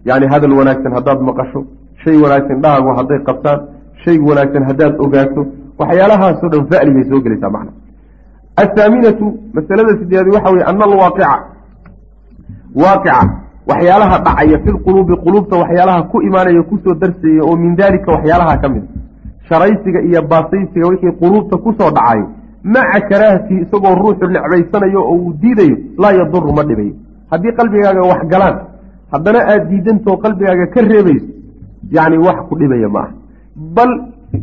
Yacni hadal wanaagsan haddaad maqasho shay wanaagsan dhahaagu hadday qabtaan shay wanaagsan haddaad ogaato waxyaalahaasoo dhan fa'li bay soo gelaysaa macna. Athaaminatu masalada sideedaad waxa weye ana alwaaqica waaqica waxyaalaha dhacaya fi lquluubi quluubta waxyaalaha ku imaanaya ku soo darsaya oo min daalika waxyaalaha ka mid sharaysiga iyo baasaysiga wixii quluubta ku soo dhacayo maca karaahatihi isagoo ruuxu necbaysanayo oo uu diidayo laa yaduru ma dhibayo. Haddii qalbigaaga wax galaan haddana aada diidantoo qalbigaaga ka reebayso yacni wax ku dhibaya ma aha. Bal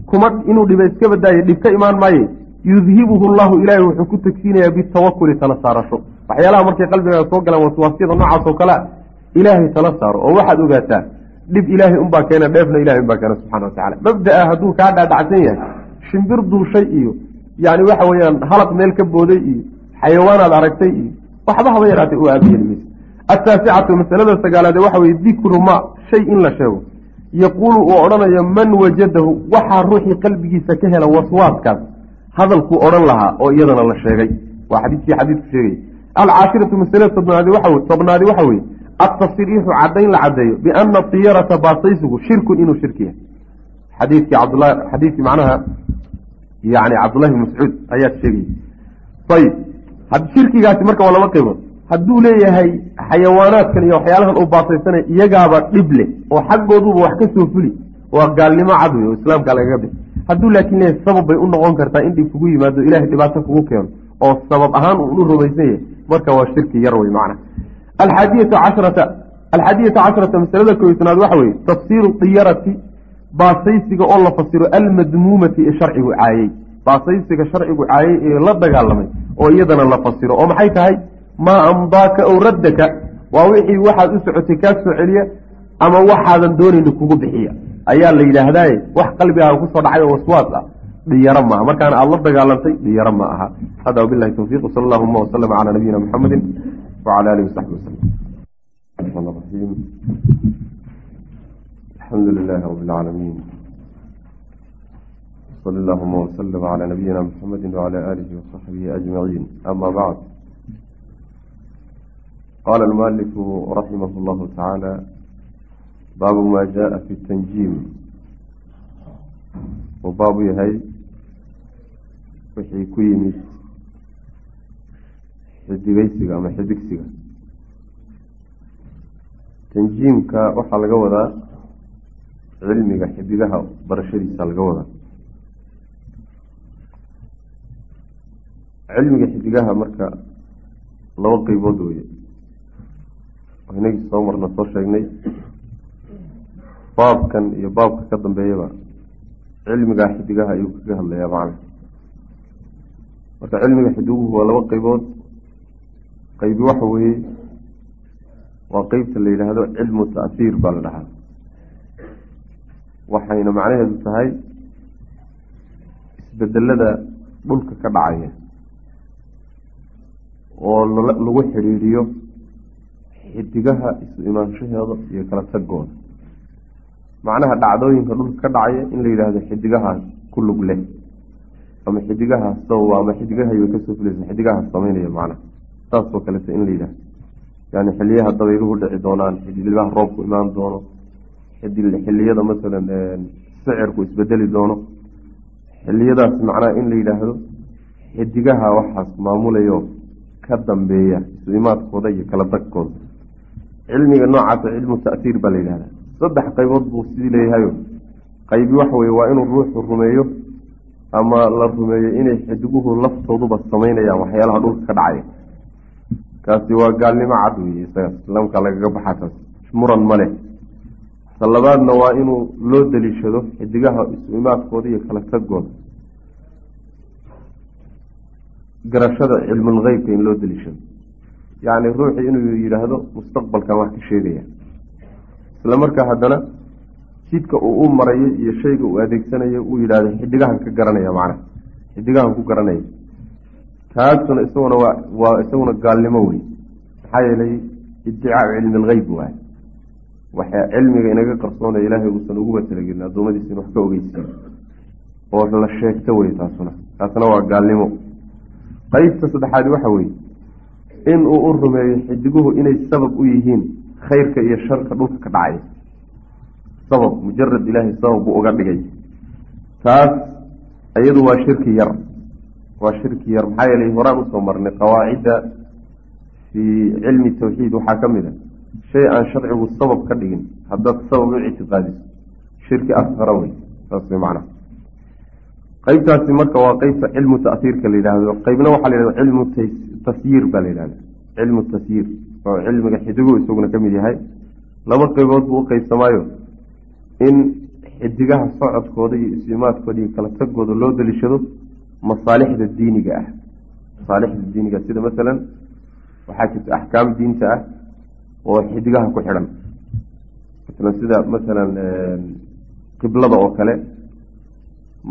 kuma inuu dhiba iska badaayo dhib ka imaan maaye yudhibuhu llahu ilaahay wuxuu ku tegsiinayaa bitawakuli tala saarasho. Waxyaalaha markay qalbigaaga soo galaan waswaasyada noocaas oo kalea ilaahay tala saaro oo waxaad ogaataa dhib ilaahay unbaa keena dheefna ilahay unbaa keena subxana watacala mabdaa hadduu kaa dhaadhacsan yahay shimbir duushay iyo yani waxa weeyaan halaq meel ka booday iyo xayawaanaad aragtay iyo waxba haba yaraatay u aabiyeli ataasicatu masalada sagaalaade waxa weye dikru ma shay in la sheego. Yaquulu uu odhanayo man wajadahu waxaa ruuxii qalbigiisa ka hela waswaaskaas hadalkuu odhan lahaa oo iyadana la sheegay. Waa xadiiskii xadiidku sheegay. Alcaashiratu masalada tobnaadi waxa tobnaadi waxa weye attasriixu caddayn la caddeeyo biana tiyarata baasaysigu shirkun inuu shirki yahay xadiidkii cabdla xadiidkii macnaha yani cabdullahi mascuud ayaad sheegayay ayib shirkigaasi marka waa laba qiimo hadduu leeyahay xayawaanaadkan iyo waxyaalahan uu baasaysanay iyagaaba dhib leh oo xaggooduba wax ka soo fuli waa gaalnimo cad wey oo islaamka lagaga bixi hadduu laakiin leeyahay sabab bay u noqon kartaa in dhib kugu yimaado ilahay dhibaato kugu keeno oo sabab ahaan uu u alxaadiyatu cashrata alxaadiyata cashrata masalada koysanaad waxa weye tafsiiru diyarati baasaysiga oo la fasiro almadmuumati ee sharcigu caayey baasaysiga sharcigu caayey ee la dagaalamay oo iyadana la fasiro oo maxay tahay maa amdaaka ow raddaka waa wixii waxaad u socotay kaa soo celiya ama waxaadan doonayni kugu bixiya ayaa la yidhaahdaaye wax qalbigaaga ku soo dhacay oo waswaas ah dhiyaro maaha markaana aada la dagaalantay dhiyaro ma aha hada wabilahi towfiiq sal allahuma waslama calaa nabiyina muxamedi alihi wasaxbi waslm raxiim alxamdu lilahi rabi lcaalamiin sal allahuma waslm calaa nabiyina muxamedi wcala aalihi wasaxbihi ajmaciin ama bacd qaala almualifu raximah llahu tacaala baabu ma jaءa fi tanjiim uu baabu yahay wixii ku yimid xidigeysiga ama xidigsiga tanjiimka waxaa laga wadaa cilmiga xidigaha barashadiisa laga wadaa. Cilmiga xidigaha marka laba qeybood weye inagii soo marna soo sheegnay. Baabkan iyo baabka ka dambeeyaba cilmigaa xidigaha ayuu kaga hadlayaa macna. Marka cilmiga xidiguhu waa laba qeybood qeybi waxa weeye. Waa qeybta la yidhaahdo cilmu ta'hiir baa la dhahaa. Waxayna macnaheedu tahay isbedelada dhulka ka dhacaya oo lagu xidhiidhiyo xidigaha isu imaanshaheeda iyo kala tagooda macnaha dhacdooyinka dhulka ka dhacaya in la yidhaahdo xidigahaas ku lug leh ama xidigahaas sababa ama xidigahaybay ka soo fulaysa xidigahaas samaynaya macnaha saasoo kaleta in la yidhahdo yani xiliyaha dabayluhu dhici doonaan xiliyaha roobku imaan doono xiliyada masalan sicirku isbedeli doono xiliyadaas macnaha in la yidhaahdo xidigaha waxaas maamulayo ka dambeeya isu imaadkooda iyo kala dagkooda cilmiga noocaasa cilmu ta'hiir baa la yidhahda saddex qaybood buu sidii leeyahayo. Qaybi waxa weye waa inuu ruuxu rumeeyo ama la rumeeyo inay xidiguhu laftooduba samaynayaan waxyaalaha dhulka ka dhacaya kaasi waa gaalnimo cad weye isagaas islaamka lagaga baxaa taas muran ma leh. Talabaadna waa inuu loo daliishado xidigaha isu imaadkooda iyo kala tagooda. Garashada cilmulgeybka in loo daliishado. Yacni ruuxii inuu yidhaahdo mustaqbalkan wax ka sheegaya. Isla markaa haddana jidka uu u marayo iyo shayga uu adeegsanayo uu yidhahdo xidigahan ka garanaya macnaha. Xidigahan ku garanaya taasuna isaguna waa waa isaguna gaalnimo wey maxaa yeelay iddicaau cilmi algeyb waay. Waxa cilmiga inaga qarsoonaya ilaahay uusan uguba talagelin addoommadiisa in wax ka ogeysiiyo oo la sheegto wey taasuna. Taasna waa gaalnimo. Qeybta saddexaad waxa weye in uu u rumeeyo xidiguhu inay sabab u yihiin khayrka iyo sharka dhulka ka dhacaya sabab mujarad ilaahay sabab buu uga dhigay. Taas iyadu waa shirki yar waa shirki yar maxaa yeelay horaan u soo marnay qawaacidda fii cilmi tawxiid waxaa ka mid a shay aan sharcigu sabab ka dhigin haddaad sabab u ictiqaadiso. Shirki asqara wey saas way macnaha. Qeybtaasi marka waa qeybta cilmu ta'hiirka la yidhaahdo. Qeybna waxaa la yidhahda cilmu tasyiir baa la yidhahda cilmu tasyiir oo cilmiga xidiguhu isaguna ka mid yahay. Laba qeybood buu u qeybsamaayo in xidigaha socodkooda iyo isimaadkooda iyo kala tagooda loo daliishado masaalixda diiniga ah. Masaalixda diiniga sida masalan waxaa jirta axkaam diinta ah oo xidigaha ku xidhan masalan sida masalan qiblada oo kale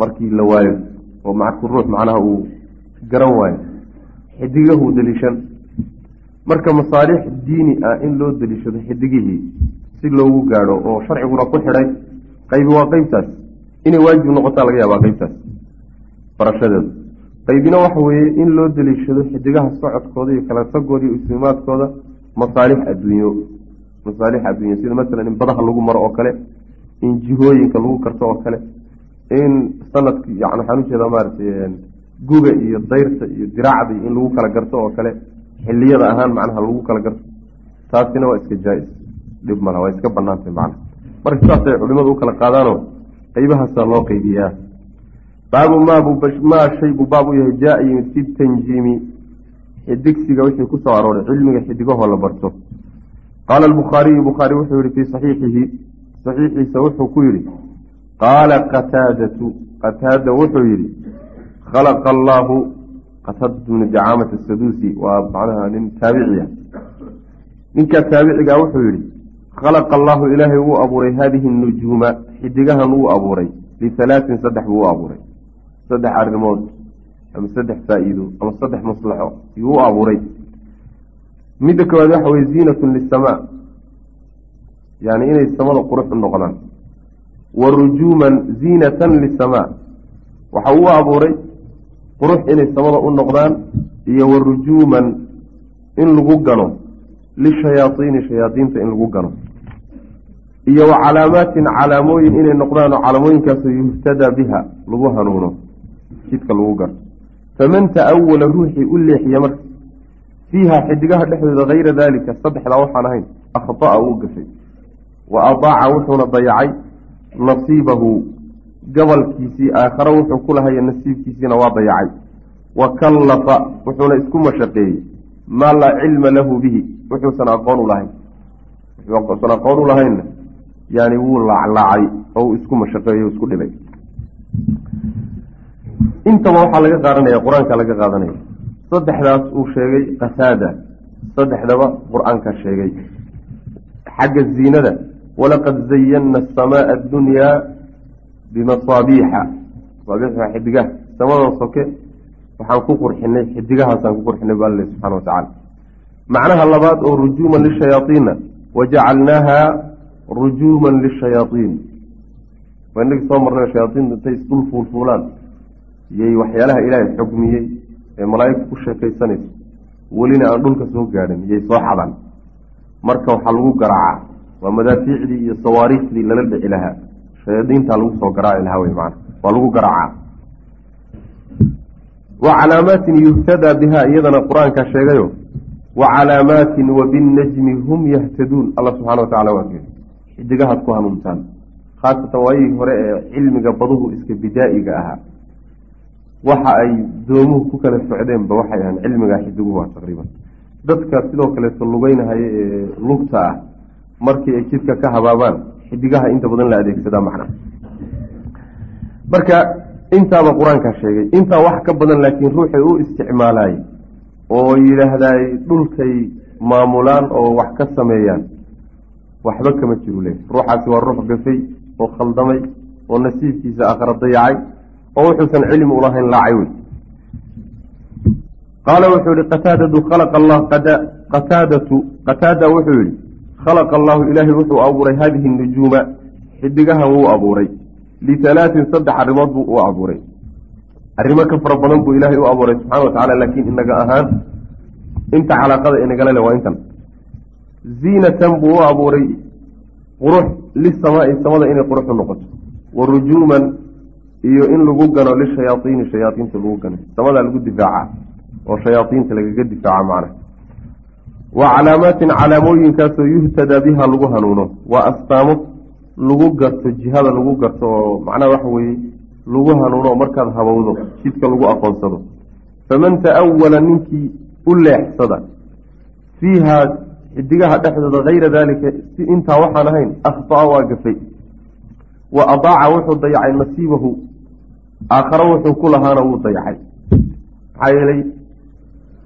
markii la waayo oo macku ruux macnaha uu garan waayo xidigahuu deliishan marka masaalix diini ah in loo deliishado xidigihii si loogu gaadho oo sharciguna ku xidhay qaybi waa qeybtaas inay waajib noqotaa laga yaabaa qeybtaas barashadeedu qaybina waxa weeye in loo deliishado xidigaha socodkooda iyo kala tagooda iyo islimaadkooda masaalix adduunyo. Masaalix adduunyo sida masalan in badaha lagu maro oo kale in jihooyinka lagu karto oo kale in sanadki yani waxaan u jeedaa maaragtay guga iyo dayrta iyo diraacda in lagu kala garto oo kale xiliyada ahaan macnaha lagu kala garto. Taasina waa iska jaa-is. Dhib mala waa iska banaantay macna marka sidaasay culimadu u kala qaadaanoo qeybahaasaa loo qeybiyaa baabu maamaa shay buu baab u yahay jaa yimid fi tanjiimi. Xidigsiga wixii ku soo arooray cilmiga xidigahoo la barto. Qaala albukhaariyu bukhaari wuxuu yihi fii saxiixihi saxiixiisa wuxuu ku yidhi qaala qataadatu. Qataada wuxuu yidhi khalaqa allaahu qataadatu bnu jacaamata asaduusi waa macnaha nin taabiciya ninkaa taabicigaa wuxuu yidhi khalaqa allaahu ilaahay wuu abuuray haadihi nujuuma xidigahan wuu abuuray lihalaatin saddex buu u abuuray saddex arrimood ama saddex faa-iido ama saddex maslaxo yuu u abuuray. Midda koowaad waxa weye ziinatun lisamaa yani inay samada qurux u noqdaan. Wa rujuuman ziinatan lisamaa waxa uu abuuray qurux inay samada u noqdaan iyo wa rujuuman in lagu gano lishayaaiini shayaadiinta in lagu gano iyo wa calaamaatin calaamooyin inay noqdaan oo calaamooyinkaasoo yuhtadaa biha lagu hanuuno jidka lagu garto. Faman ta'awala ruuxii u leexiya marka fiiha xidigaha dhexdooda hayra daalika saddexdaa waxaan ahayn akhda'a uu gashay. Wa adaaca wuxuuna dayacay nasiibahu gabalkiisii aakhare wuxuu ku lahaya nasiibkiisiina waa dayacay. Wa kallafa wuxuuna isku mashaqeeyey maa laa cilma lahu bihi wuxuusan aqoon u lahayn. Wuxuusan aqoon u lahaynna yani wuu laaclaacay oo uu isku mashaqeeyey isku dhibay intaba waxaa laga qaadanaya qur'aanka laga qaadanaya. Saddexdaas uu sheegay qataada saddexdaba qur'aanka sheegay. Xagga ziinada walaqad zayana asamaaa addunyaa bimasaabiixa. Masaabiixa xidigaha. Samada soke waxaan ku qurxinay xidigahaasaan ku qurxinay bu alle subxana watacaala macnaha labaad oo rujuuman lishayaaiinna wajacalnaaha rujuuman lishayaaiin waa inagii soo marnay shayaaiintu intay isdul fuulfuulaan iyay waxyaalaha ilaahay xugmiyey ee malaa'igta ku sheekaysanayso. Welina aan dhulka soo gaadhin iyay soo xadaan marka waxaa lagu garaacaa waa madaafiicdii iyo sawaariikhdii lala dhici lahaa. Shayaadiintaa lagu soo garaaci lahaa wey maana waa lagu garaacaa. Wa calaamaatin yuhtadaa biha iyadana qur'aanka sheegayo wa calaamaatin wa binnajmi hum yahtaduun alla subxana wa tacala waa keeni xidigahaad ku hanuuntaan khaasatan waayihii hore ee cilmiga baduhu iska bidaa'iga ahaa waxa ay doomuhu ku kala socdeenba waxay ahaan cilmigaa xidiguhu waa taqriiban. Dadka sidoo kaleeto lugeynahaya ee lugta ah markii ay jidka ka habaabaan xidigaha inta badan la adeegsadaa macna. Marka intaaba qur'aankaa sheegay intaa wax ka badan laakiin ruuxay u isticmaalaay oo yidhaahdaay dhulkay maamulaan oo wax ka sameeyaan waxba kama jiru le ruuxaasi waa ruux gafay oo khaldamay oo nasiibkiisa aakhara dayacay oo wuxuusan cilmi ulahayn laacay wey qaala wuxuu yihi qataadatu khalaqa allah qataadatu qataada wuxuu yihi khalaqa allahu ilaahay wuxuu abuuray hadihi nujuuma xidigahan wuu abuuray. Lihalaatin saddex arrimood buu u abuuray. Arrimo ka fara badan buu ilaahay u abuuray subxana wa tacala laakiin inaga ahaan inta calaaqada inagala le waa intan. Ziinatan buu u abuuray qurux lisamaai samada inay qurux u noqoto. Wa rujuuman iyo in lagu gano lishayaaiini shayaaiinta lagu gano samadaa lagu difaaca oo shayaaiinta lagaga difaaca macna wa calaamaatin calaamooyinkaasoo yuhtadaa biha lagu hanuuno. Waa astaamo lagu garto jihada lagu garto oo macnaha waxa weeye lagu hanuuno oo markaad habowdo jidka lagu aqoonsado. Faman ta'awala ninkii u leexsada fiiha xidigaha dhexdooda hayra daalika si intaa waxaan ahayn akhtaa waa gafay. Wa adaaca wuxuu dayacay nasiibahu aakharo wuxuu ku lahaana wuu dayacay. Maxaa yeelay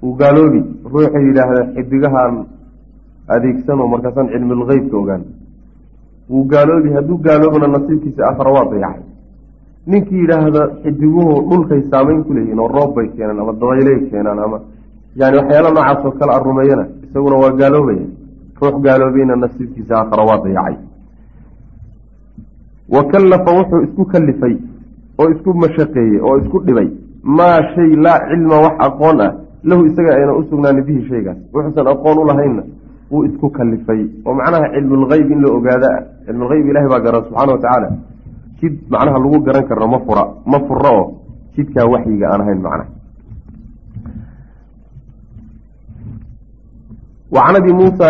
uu gaaloobi ruuxuu yidhaahda xidigahan adeegsanoo markaasaan cilmulgeybka ogaan. Wuu gaaloobi hadduu gaaloobana nasiibkiisa aakhara waa dayacay. Ninkii yidhaahda xidiguhu dhulkay saameyn ku leeyihiin oo roob bay keenaan ama dabaylay keenaan ama yani waxyaala noocaas oo kale a rumeeyana isaguna waa gaaloobaya ruux gaaloobayna nasiibkiisa aakhara waa dayacay. Wa kallafa wuxuu isku kalifay oo isku mashaqeeyey oo isku dhibay. Maa shay laa cilma wax aqoon ah. Lahu isaga ayna u sugnaanin bihi shaygaas. Wuxuusan aqoon u lahaynna. Wuu isku kalifay. Oo macnaha cilmulgeyb in la ogaada ah cilmulgeyb ilahi baa garan subxaana wa tacaala. Jid macnaha lagu garan karno ma fura ma furo oo jidkaa waxyiga aan ahayn macnaha. Wa can abi muusa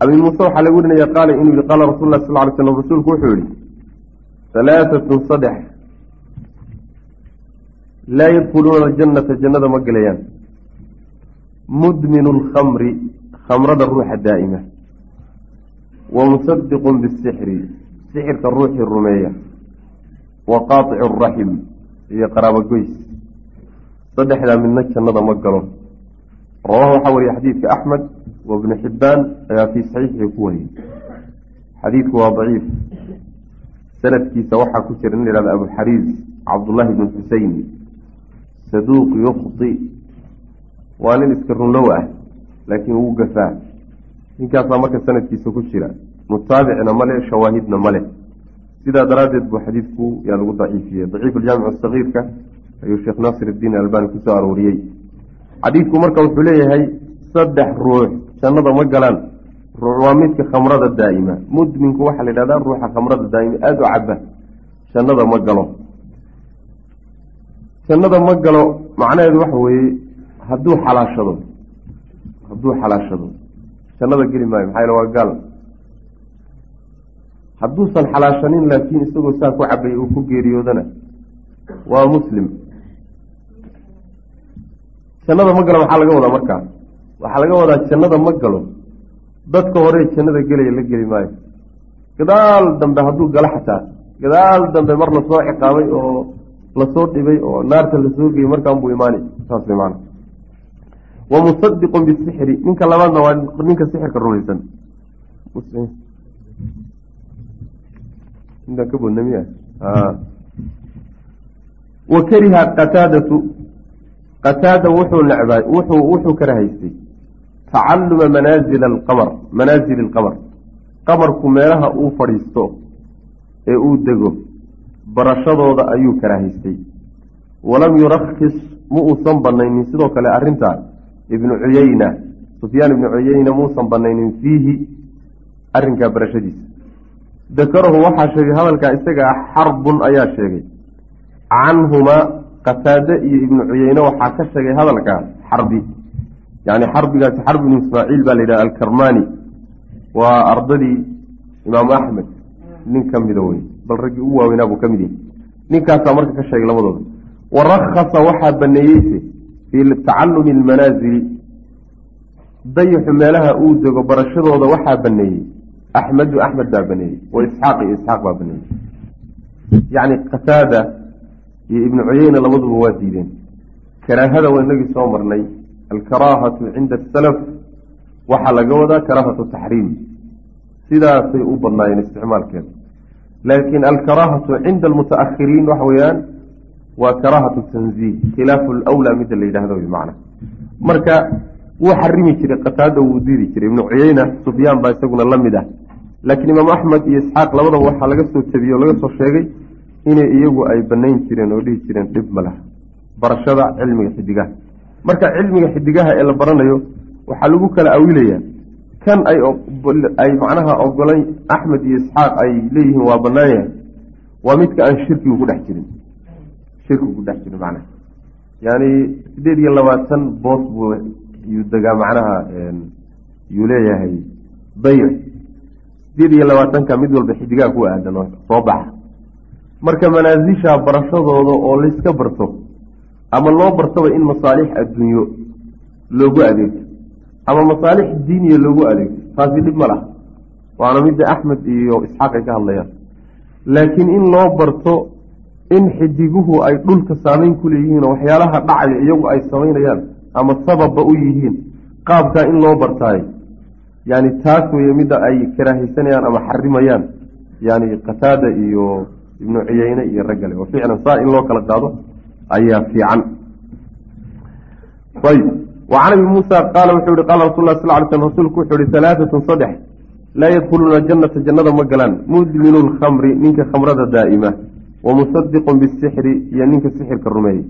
abi muuse waxaa laga warinaya qaala inuu yihi qaala rasul sal ly slam rasuulku wuxuu yihi halaatatun saddex laa yadkhuluuna aljannata jannada ma gelayaan mudminu lkhamri khamrada ruuxa daa'ima wa musadiqun bisixri sixirka ruuxii rumeeya wa qaaticu araxim iyo qaraabogoys saddexdaa midna jannada ma galo rawahu waxaa wariye xadiidka axmed wa bnu xibbaan ayaa fii saxiixihi ku wariyey xadiidku waa daciif sanadkiisa waxaa ku jira in la yhahdo abuxariis cabdullaahi bn xusein saduuq yukhti waa nin iska runlow ah laakiin wuu gafaa ninkaasaa marka sanadkiisa ku jira mutaabicna male shawaahidna male sidaa daraaddeed buu xadiidku yaa lagu daciifiyey daciif aljaamic sagiirka ayuu sheekh naasir iddiin albani ku soo arooriyey xadiidku marka wuxuu leeyahay saddex ruux jannada ma galaan ruux waa midka khamrada daa'ima mudminku waxaa la yidhahdaa ruuxa khamrada daa'ima aada u caba jannada ma galo jannada ma galo macnaheedu waxa weeye hadduu xalaashado hadduu xalaashado jannada geli maayo maxaa yaele waa gaal. Hadduusan xalaashanin laakiin isagoo saa ku cabay uu ku geeriyoodana waa muslim. Jannada ma galo maxaa laga wadaa markaa waxaa laga wadaa jannada ma galo dadka hore jannada gelaya la geli maayo. Gadaal dambe hadduu galo xataa gadaal dambe mar la soo ciqaabay oo la soo dhibay oo naarta la soo geyey markaan buu imaanay saas way maana wa musadiqun bisixri ninka labaadna waa ninka sixirka rumaysan. Intaan ka bodna miya? Wa kariha qataadatu qataada wuxuu necbay wuxuu wuxuu karahaystay tacalluma manaazil alqamar manaazili alqamar qamarku meelaha uu fadhiisto ee uu dego barashadooda ayuu karahaystay walam yurakis ma uusan banaynin sidoo kale arrintaa ibnu cuyeyna sufyaan ibnu cuyeyna muusan banaynin fiihi arrinkaa barashadiisa. Dakarahu waxaa sheegay hadalkaa isaga ah xarbun ayaa sheegay. Canhumaa qataade iyo ibnu cuyeyne waxaa ka sheegay hadalkaa xarbi. Yani xarbigaasi xarb ibnu ismaaciil baa la yidhaha alkarmani. Waa ardadii imaamu axmed nin ka mida wey bal raggii ugu waaweynaa buu ka mid yahay. Ninkaasaa marka ka sheegay labadooda. Wa rakhasa waxaa baneeyeyse fii tacallumi almanaazili. Dayixu meelaha uu dego barashadooda waxaa baneeyey. Axmedu axmed baa baneeyey. Wa isxaaq iyo isxaaq baa baneeyey. Yacni qataada iyo ibnu cuyeyne labaduba waa diideen. Karaahada waa inagii soo marnay. Alkaraahatu cinda asalaf waxaa laga wadaa karaahatu taxriim. Sidaasay u badnaayeen isticmaalkeeda laakiin alkaraahatu cinda almutaakhiriin waxa weeyaan waa karaahatu tanziih khilaafu lwlaa midda la yidhahdo wy macna marka wuu xarimi jiray qataada wuu diidi jiray ibnu cuyeyna sufyaan baa isaguna la mid ah laakiin imaamu axmed iyo isxaaq labadaba waxaa laga soo tabiyey oo laga soo sheegay inay iyagu ay banayn jireen oo dhihi jireen dhib ma laha barashada cilmiga xidigaha marka cilmiga xidigaha ee la baranayo waxaa lagu kala awilayaa kan ay ay macnaha ogolay axmed iyo isxaaq ay leeyihiin waa banaan yahay waa midka aan shirkigu ku dhex jirin. Shirkigu ku dhex jirin macnaha. Yaani sideed iyo labaatan boos buu yuu degaa macnaha yuu leeyahay dayic sideed iyo labaatanka mid walba xidigaha ku aadan oo soo baxa. Marka manaasisha barashadooda oo layska barto ama loo bartaba in masaalix adduunyo loogu adeegto ama masaalix diiniya loogu adeegto taasi dhib ma laha. Waana midda axmed iyo isxaaq ay ka hadlayaan. Laakiin in loo barto in xidiguhu ay dhulka saameyn ku leeyihiin oo waxyaalaha dhacaya iyagu ay samaynayaan ama sababba u yihiin qaabkaa in loo bartaayo yani taas weeye midda ay karaahaysanayaan ama xarimayaan yani qataada iyo ibnu cuyeyne iyo raggale oo ficlan saa in loo kala qaado ayaa fiican. Ayb wacan abi muusa qaala wuxuu yihi qaala rasul lah sal ly slm rasuulku wuxuu yihi alaaatun saddex laa yadkhuluuna aljannata jannada ma galaan mudminu lkhamri ninka khamrada daa'ima wa musadiqun bisixri iyo ninka sixirka rumeeya.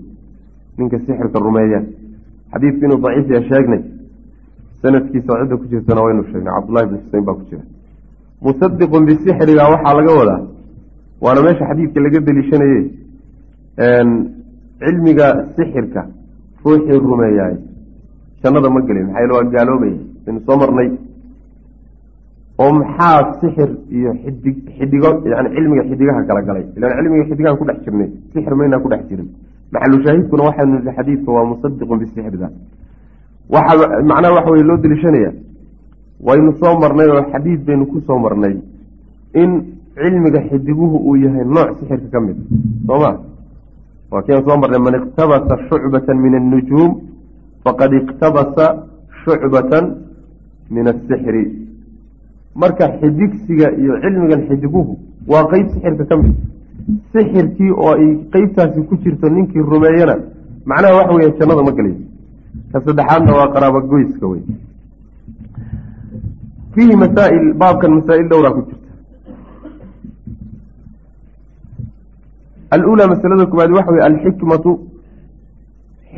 Ninka sixirka rumeeya. Xadiidku inuu daciif yaha sheegnay. Sanadkiisa cidda ku jirtana waynu sheegnay. Cabdullahi bn xusein baa ku jira. Musadiqun bisixriga waxaa laga wadaa. Waana meesha xadiidka laga deliishanaye cilmiga sixirka ruuxii rumeeyaay jannada ma gelin. Maxaa waa gaaloobaya aynu soo marnay. oo maxaa sixir iyo xidig xidigo yani cilmiga xidigaha kala galay. Ilan cilmiga xidigahan ku dhex jirnay sixir maynaa ku dhex jirin. Maxalu shaahidkuna waxaynu nihi xadiidka waa musadiqun bisixrida waxa macnaha waxa weye loo deliishanaya waynu soo marnay oo xadiid baynu ku soo marnay in cilmiga xidiguhu uu yahay nooc sixirka ka mid. Soo ma? Waa kian soo marnay man iqtabasa shucbatan min annujuum faqad iqtabasa shucbatan min asixri marka xidigsiga iyo cilmigan xidiguhu waa qeyb sixirka ka mid. Sixirkii oo ay qeybtaasi ku jirto ninkii rumeeyana macnaha waxa weya jannada ma gelay ka saddexaadna waa qaraaba goyska wey fiihi masaail baabkan masaa-il dhowraa ku jirta. Alulaa masalada koowaad waxa wey alxikmatu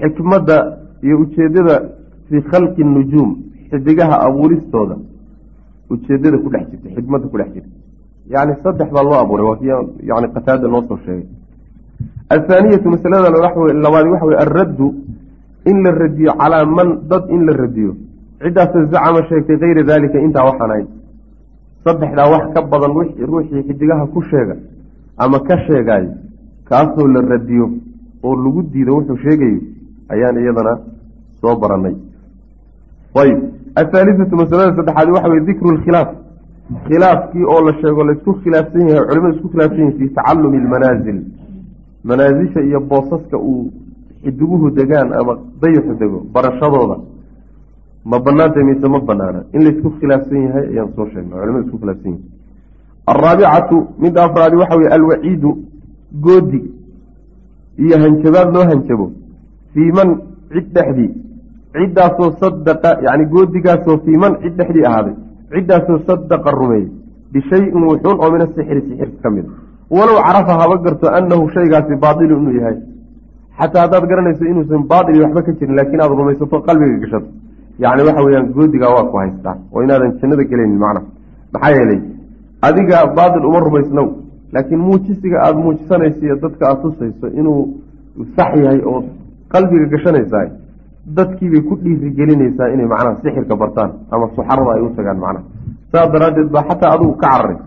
xikmadda iyo ujeedada fii khalqi nujuum xidigaha abuuristooda ujeedada ku dhex jirta xikmadda ku dhex jirta. Yani saddex baa loo abuuray waa ki yani qataada noo soo sheegay. Athaaniyatu masalada labaadi waxa wey alraddu in la radiyo calaa man dad in la radiyo. Ciddaasoo zacama sheegtay kayra daalika intaa waxaan ahayn. Saddexdaa wax ka badan ruuxii xidigaha ku sheega ama ka sheegaayo kaasoo la radiyo oo lagu diido wuxuu sheegayo ayaan iyadana soo baranay ayb athaalisatu masalada saddexaad waxa weye dikru lkhilaaf khilaafkii oo la sheego la isku khilaafsan yahay culimadu isku khilaafsan yahay fii tacalumi lmanaasil manaasisha iyo boosaska uu xidiguhu degaan ama dayaxu dego barashadooda. Ma banaanta mise ma banaana in la isku khilaafsan yahay ayaan soo sheegnay culimadu isku khilaafsan yahay alraabicatu midda afraadi waxa weye alwaciidu goodi iyo hanjabaad loo hanjabo fii man cid dhexdii ciddaasoo sadaqa yani goodigaasoo fii man cid dhexdii ahaaday. Ciddaasoo sadaqa rumeeyey. Bishayin wuxuun oo min asixri sixirka ka mid. Walow carafa haba garto annahu shaygaasi baailu inuu yahay. Xataa haddaad garanayso inuusan baaili waxba ka jirin laakiin aada rumaysato qalbiga gashato yani waxa weyaan goodigaa waa ku haystaa oo inaadan jannada gelaynin macna. Maxaa yeelay adiga baail uma rumaysnow. Laakiin muujisiga aada muujisanayso iyo dadka aada tusayso inuu sax yahay oo qalbiga gashanaysaa dadkiibay ku dhiirigelinaysaa inay macnaha sixirka bartaan ama suxarada ay u tagaan macnaha. Saas daraaddeed baa xataa adigu ka cararay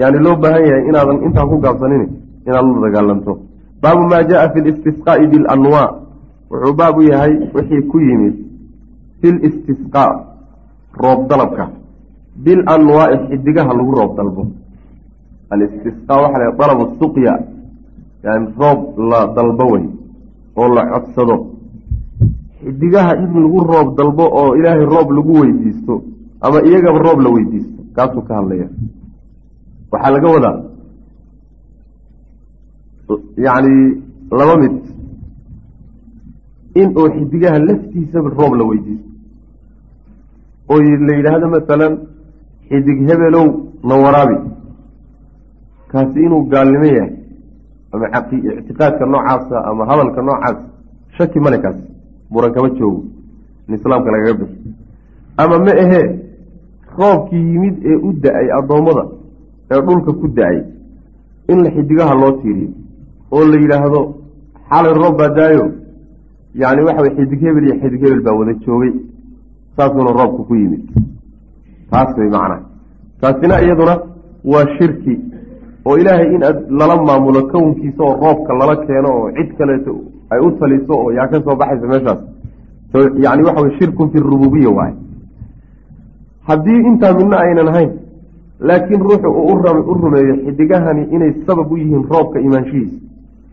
yani loo baahan yahay inaadan intaan ku gaabsanin inaad la dagaalanto. Baabu maa jaa fi listisqaai bilanwaa wuxuu baab u yahay wixii ku yimid fi listisqaa roob dalabka. Bilanwaai xidigaha lagu roob dalbo. Alistisqaa waxa la dalabu suqya. Yani roob la dalbo wey oo la codsado. Xidigaha in lagu roob dalbo oo ilaahay roob lagu weydiisto ama iyagaba roob la weydiisto kaasuu ka hadlaya. Waxaa laga wadaa yacni laba mid. In oo xidigaha laftiisaba roob la weydiisto. Oo la yidhaahdo masalan xidig hebelow na waraabi. Kaasi inuu gaalnimo yahay ama ictiqaadka noocaasa ama hadalka noocaas shaki male muran kama joogo in islaamka lagaga bixi ama ma ahee roobkii yimid ee u da'ay addoommada ee dhulka ku da'ay in la xidigaha loo tiiriyo oo la yidhaahdo xalay roob baa daayo. Yacni waxa way xidig hebel iyo xidig hebel baa wada joogay saasuuna roobka ku yimid. Taas way macnaha taasina iyaduna waa shirki oo ilaahay in aad lala maamulo kownkiisa oo roobka lala keeno oo cid kaleeto ay u taliso oo yaa ka soo baxaysa meeshaas. Yani waxa wey shirkun fi rububiya waaye. Haddii intaa midna aynan ahayn laakiin ruuxu uu u rumeeyo xidigahani inay sabab u yihiin roobka imaanshihiisa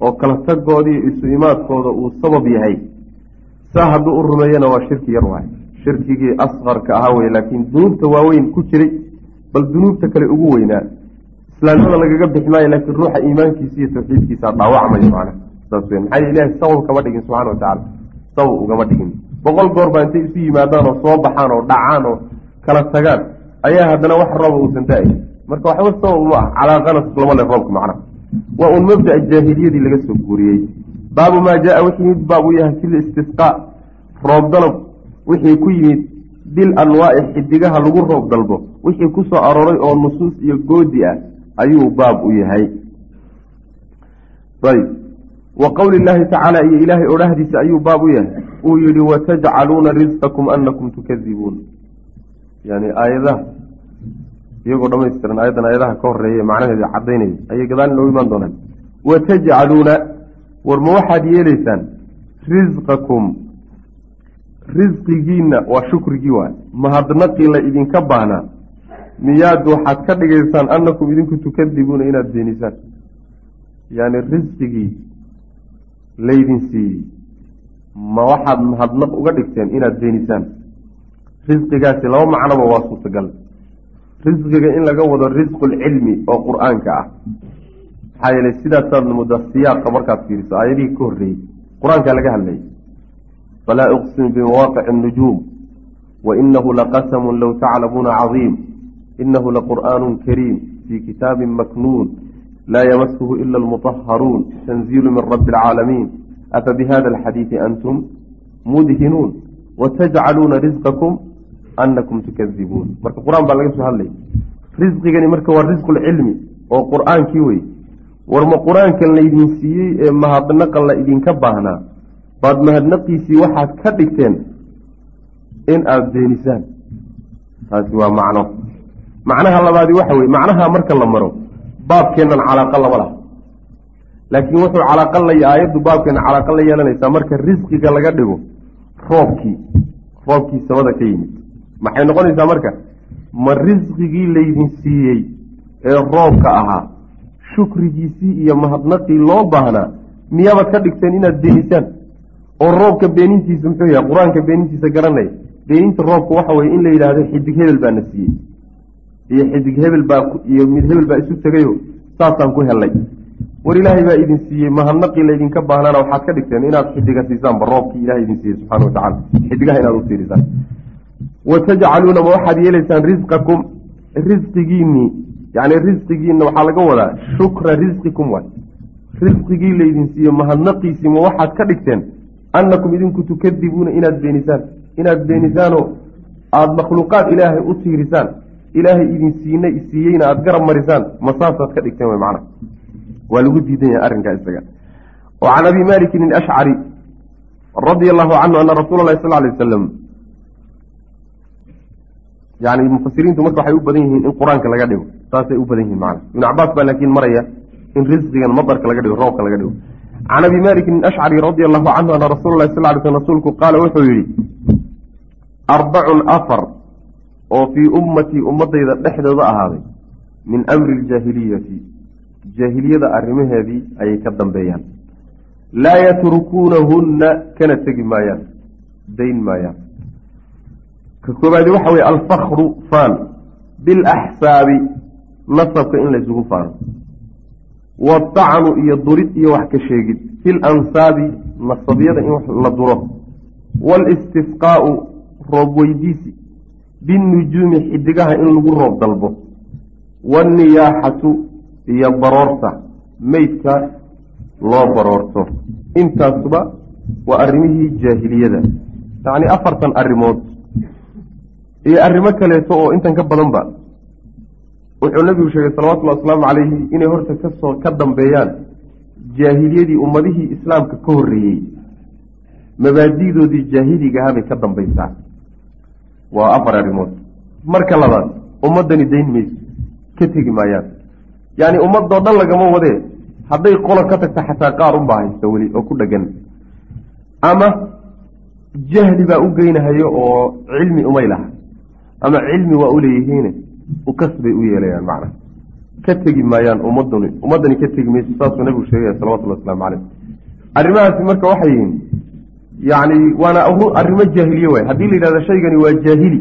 oo kala tagoodii isu imaadkooda uu sabab yahay saa hadduu u rumeeyana waa shirki yar waaye. Shirkigii asqarka ahaa wey laakiin dunuubta waaweyn ku jiray bal dunuubta kale ugu weynaa islaamnimada lagaga bixi maayo laakiin ruuxa iimaankiisa iyo tawxiidkiisa dhaawacmayo macna saas wey maxaa ilahay sabab kama dhigin subxana watacala sabab ugama dhigin. Boqol goor baa intay isu yimaadaan oo soo baxaan oo dhacaan oo kala tagaan. Ayaa haddana wax rooba uusan da'ay marka waxba sabab uma ah calaaqana lama le roobka macnaha waa uun mabdaa jaahiliyadii laga soo guuriyey. Baabu maa jaa wixii mid baab u yahay fi listisqaa roob dalab. Wixii ku yimid bil anwaa'i xidigaha lagu roob dalbo. Wixii ku soo arooray oo nusuus iyo goodi ah ayuu baab u yahay. Ayb wa qowli llaahi tacaala iyo ilaahay odhahdiisa ayuu baab u yahay. Uu yihi watajcaluuna risqakum anakum tukadibuun yani aayadaha iyagoo dhamaystiran aayaddan aayadaha ka horreeya macnaheeda cadaynaya ayay gadaal inoogu imaan doonaan. Watajcaluuna war ma waxaad yeelaysaan risqakum risqigiina waa shukrigii waay. Mahadnaqii la idinka baahnaa miyaad waxaad ka dhigaysaan annakum idinku tukadibuuna inaad beenisaan yani risqigii laydin siiyey. Ma waxaad mahadnaq uga dhigteen inaad beenisaan risqigaasi laba macnoba waa suurtagal. Risqiga in laga wado risqulcilmi oo qur'aanka ah. Maxaa yeelay sidaasaad mudda siyaaqa markaad fiiriso aayadihii ka horreeyey. Qur'aankaa laga hadlayay falaa uqsimu bimawaqici annujuum wa inahu laqasamun low taclamuuna cadiim inahu laqur'aanu kariim fii kitaabin maknuun laa yamasuhu ila almutahharuun tanziilu min rabbi alcaalamiin afa bihada alxadiidi antum mudhinuun watajcaluuna risqakum anakum tukadibuun marka qur'aan baa laga soo hadlaya risqigani marka waa risqulcilmi oo qur'aankii wey warma qur'aankan laydin siiyey ee mahadnaqa la idinka baahnaa baad mahadnaqiisii waxaad ka dhigteen in aada beenisaan taasi waa macno macnaha labaadi waxa weye macnaha marka la maro baabkeennan calaaqa lama laha. Laakiin wuxuu calaaqa la aayaddu baabkeenna calaaqa la yeelanaysaa marka risqiga laga dhigo roobkii roobkii samada ka yimid. Maxay noqonaysaa marka? Ma risqigii laydin siiyey ee roobka ahaa shukrigiisii iyo mahadnaqii loo baahnaa miyaabad ka dhigteen inaad beenisaan? Oo roobka beenintiisa muxuu yahay qur'aanka beenintiisa garanaya beeninta roobka waxa weye in la yidhaahdo xidig hebel baa na siiyey iyo xidig hebel baa iyo mid hebel baa isu tegayo saasaan ku helay war ilaahay baa idin siiyey mahadnaqii laydinka baahnaana waxaad ka dhigteen inaad xidiga siisaanba roobkii ilahay idin siiyey subxana wa tacala xidigaha inaad u tiirisaan watajcaluuna ma waxaad yeelaysaan risqakum risqigiinii yani risqigiina waxaa laga wadaa shukra risqikum waay. Risqigii laydin siiye mahadnaqiisii ma waxaad ka dhigteen annakum idinku tukadibuuna inaad beenisaan. Inaad beenisaanoo aada makhluuqaad ilaahay u tiirisaan ilaahay idin siina siiyeyna aada garab marisaan ma saasaad ka dhigteen way macnaha waa lagu diidan yahay arrinkaa isaga. Oo can abi malikin alashcari radia allahu canhu ana rasuula allahi sal lay wasalam yani mufasiriintu marka waxay u badan yihiin in qur'aanka laga dhigo saasay u badan yihiin macana ibnu cabaas baa laakiin maraya in risqigan madarka laga dhigo roobka laga dhigo. Can abi malikin ashcari radia allahu canhu ana rasuula lahi sal ly sl rasuulku qaala wuxuu yihi arbacun afar oo fii ummatii ummadayda dhexdooda ahaaday min amri ljaahiliyati. Jaahiliyada arrimaheedii ayay ka dambeeyaan. Laa yatrukuunahunna kana tegi maayaan dayn maayaan. Ka koobaadi waxa weye alfakru faan bilaxsaabi nasabka in laysugu faano. Waatacnu iyo durid iyo wax ka sheegid fi lansaabi nasabyada in la duro. Waalistisqaau roob weydiisi binnujuumi xidigaha in lagu roob dalbo wanniyaaxatu iyo baroorta meydka loo baroorto intaasuba waa arrimihii jaahiliyada yacni afartan arrimood iyo arrimo kaleeto oo intan ka badanba wuxuu nabigu sheegay salawatullahi wasalaamu calayhi inay horta ka soo ka dambeeyaan jaahiliyadii ummadihii islaamka ka horreeyey mabaadi'doodii jaahiligahabay ka dambaysaa waa afar arrimood. Marka labaad ummaddani dayn mayso. Ka tegi maayaan. Yacni ummadoo dhan lagama wadee. Hadday qola ka tagta xataa qaar unbaa haysta weli oo ku dhegan. Ama jahli baa u geynahayo oo cilmi umay laha ama cilmi waa u leeyihiine ukas bay u yeelayaan macna. Ka tegi maayaan ummaduni ummaddani ka tegi mayso saasuu nabigu sheegaya salawatullhi waslamu caleyh arrimahaasi marka waxay yihiin yacni waana arrimo jaahiliye waay. Haddii la yidhahdo shaygani waa jaahili.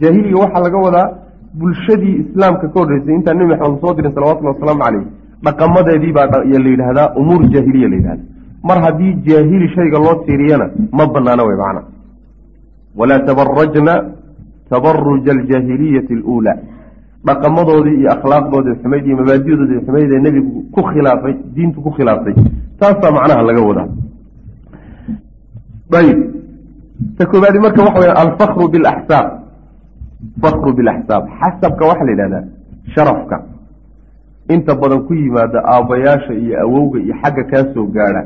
Jaahiliga waxaa laga wadaa bulshadii islaamka ka horreysay intaan nebi maxamed soo dirin salawatullhi wasalaamu caleyh dhaqamadeedii baa la yidhahdaa umuur jaahiliya la yidhahda mar haddii jaahili shayga loo tiiriyana ma banaana wey macna. Walaa tabarajna tabaruja aljaahiliyati aluulaa. Dhaqamadoodii iyo akhlaaqdoodii xumayd iyo mabaadidoodii xumayd ee nebigu ku khilaafay diintu ku khilaaftay taasaa macnaha laga wadaa ayib ta koobaadi marka waxa weya alfakru bilaxsaab fakru bilaxsaab xasabka waxaa la yidhahdaa sharafka inta badan ku yimaada aabbayaasha iyo awowga iyo xagga kaa soo gaadha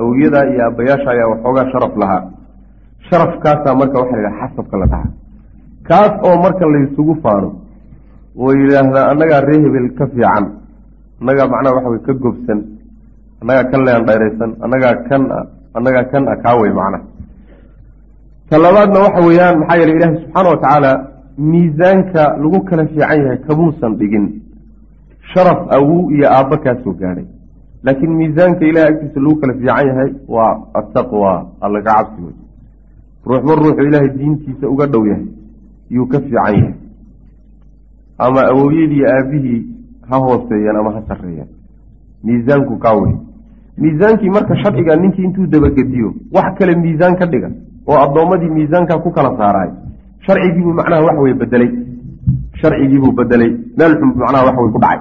awowyadaa iyo aabbayaasha ayaa waxoogaa sharaf lahaa sharafkaasaa marka waxa la yidhaha xasabka la dhahaa kaas oo marka laysugu faano oo yidhaahdaa annagaa ree hebel ka fiican annagaa macnaha waxa wey ka gobsan annagaa kan lean dhayraysan annagaa kan annagaa kan a kaawey macnaha talabaadna waxa weeyaan maxaa yeele ilaahi subxaana wa tacaala miisaanka lagu kala fiican yahay kamuusan dhigin. Sharaf awow iyo aabba kaa soo gaadhay laakiin miisaanka ilahay agtiisa lagu kala fiican yahay waa attaqwa allaga cabsi wey ruuxba ruuxu ilaahay diintiisa uga dhow yahay yuu ka fiican yahay. Ama awowyadii aabihii ha hooseeyaan ama ha sarreeyaan. Miisaanku kaa wey miisaankii marka sharciga ninkii intuu dabagediyo wax kale miisaan ka dhiga oo addoommadii miisaankaa ku kala saaraay. Sharcigiibuu macnaha wax wey bedelay sharcigiibuu bedelay meel xun macnaha wax wey ku dhacay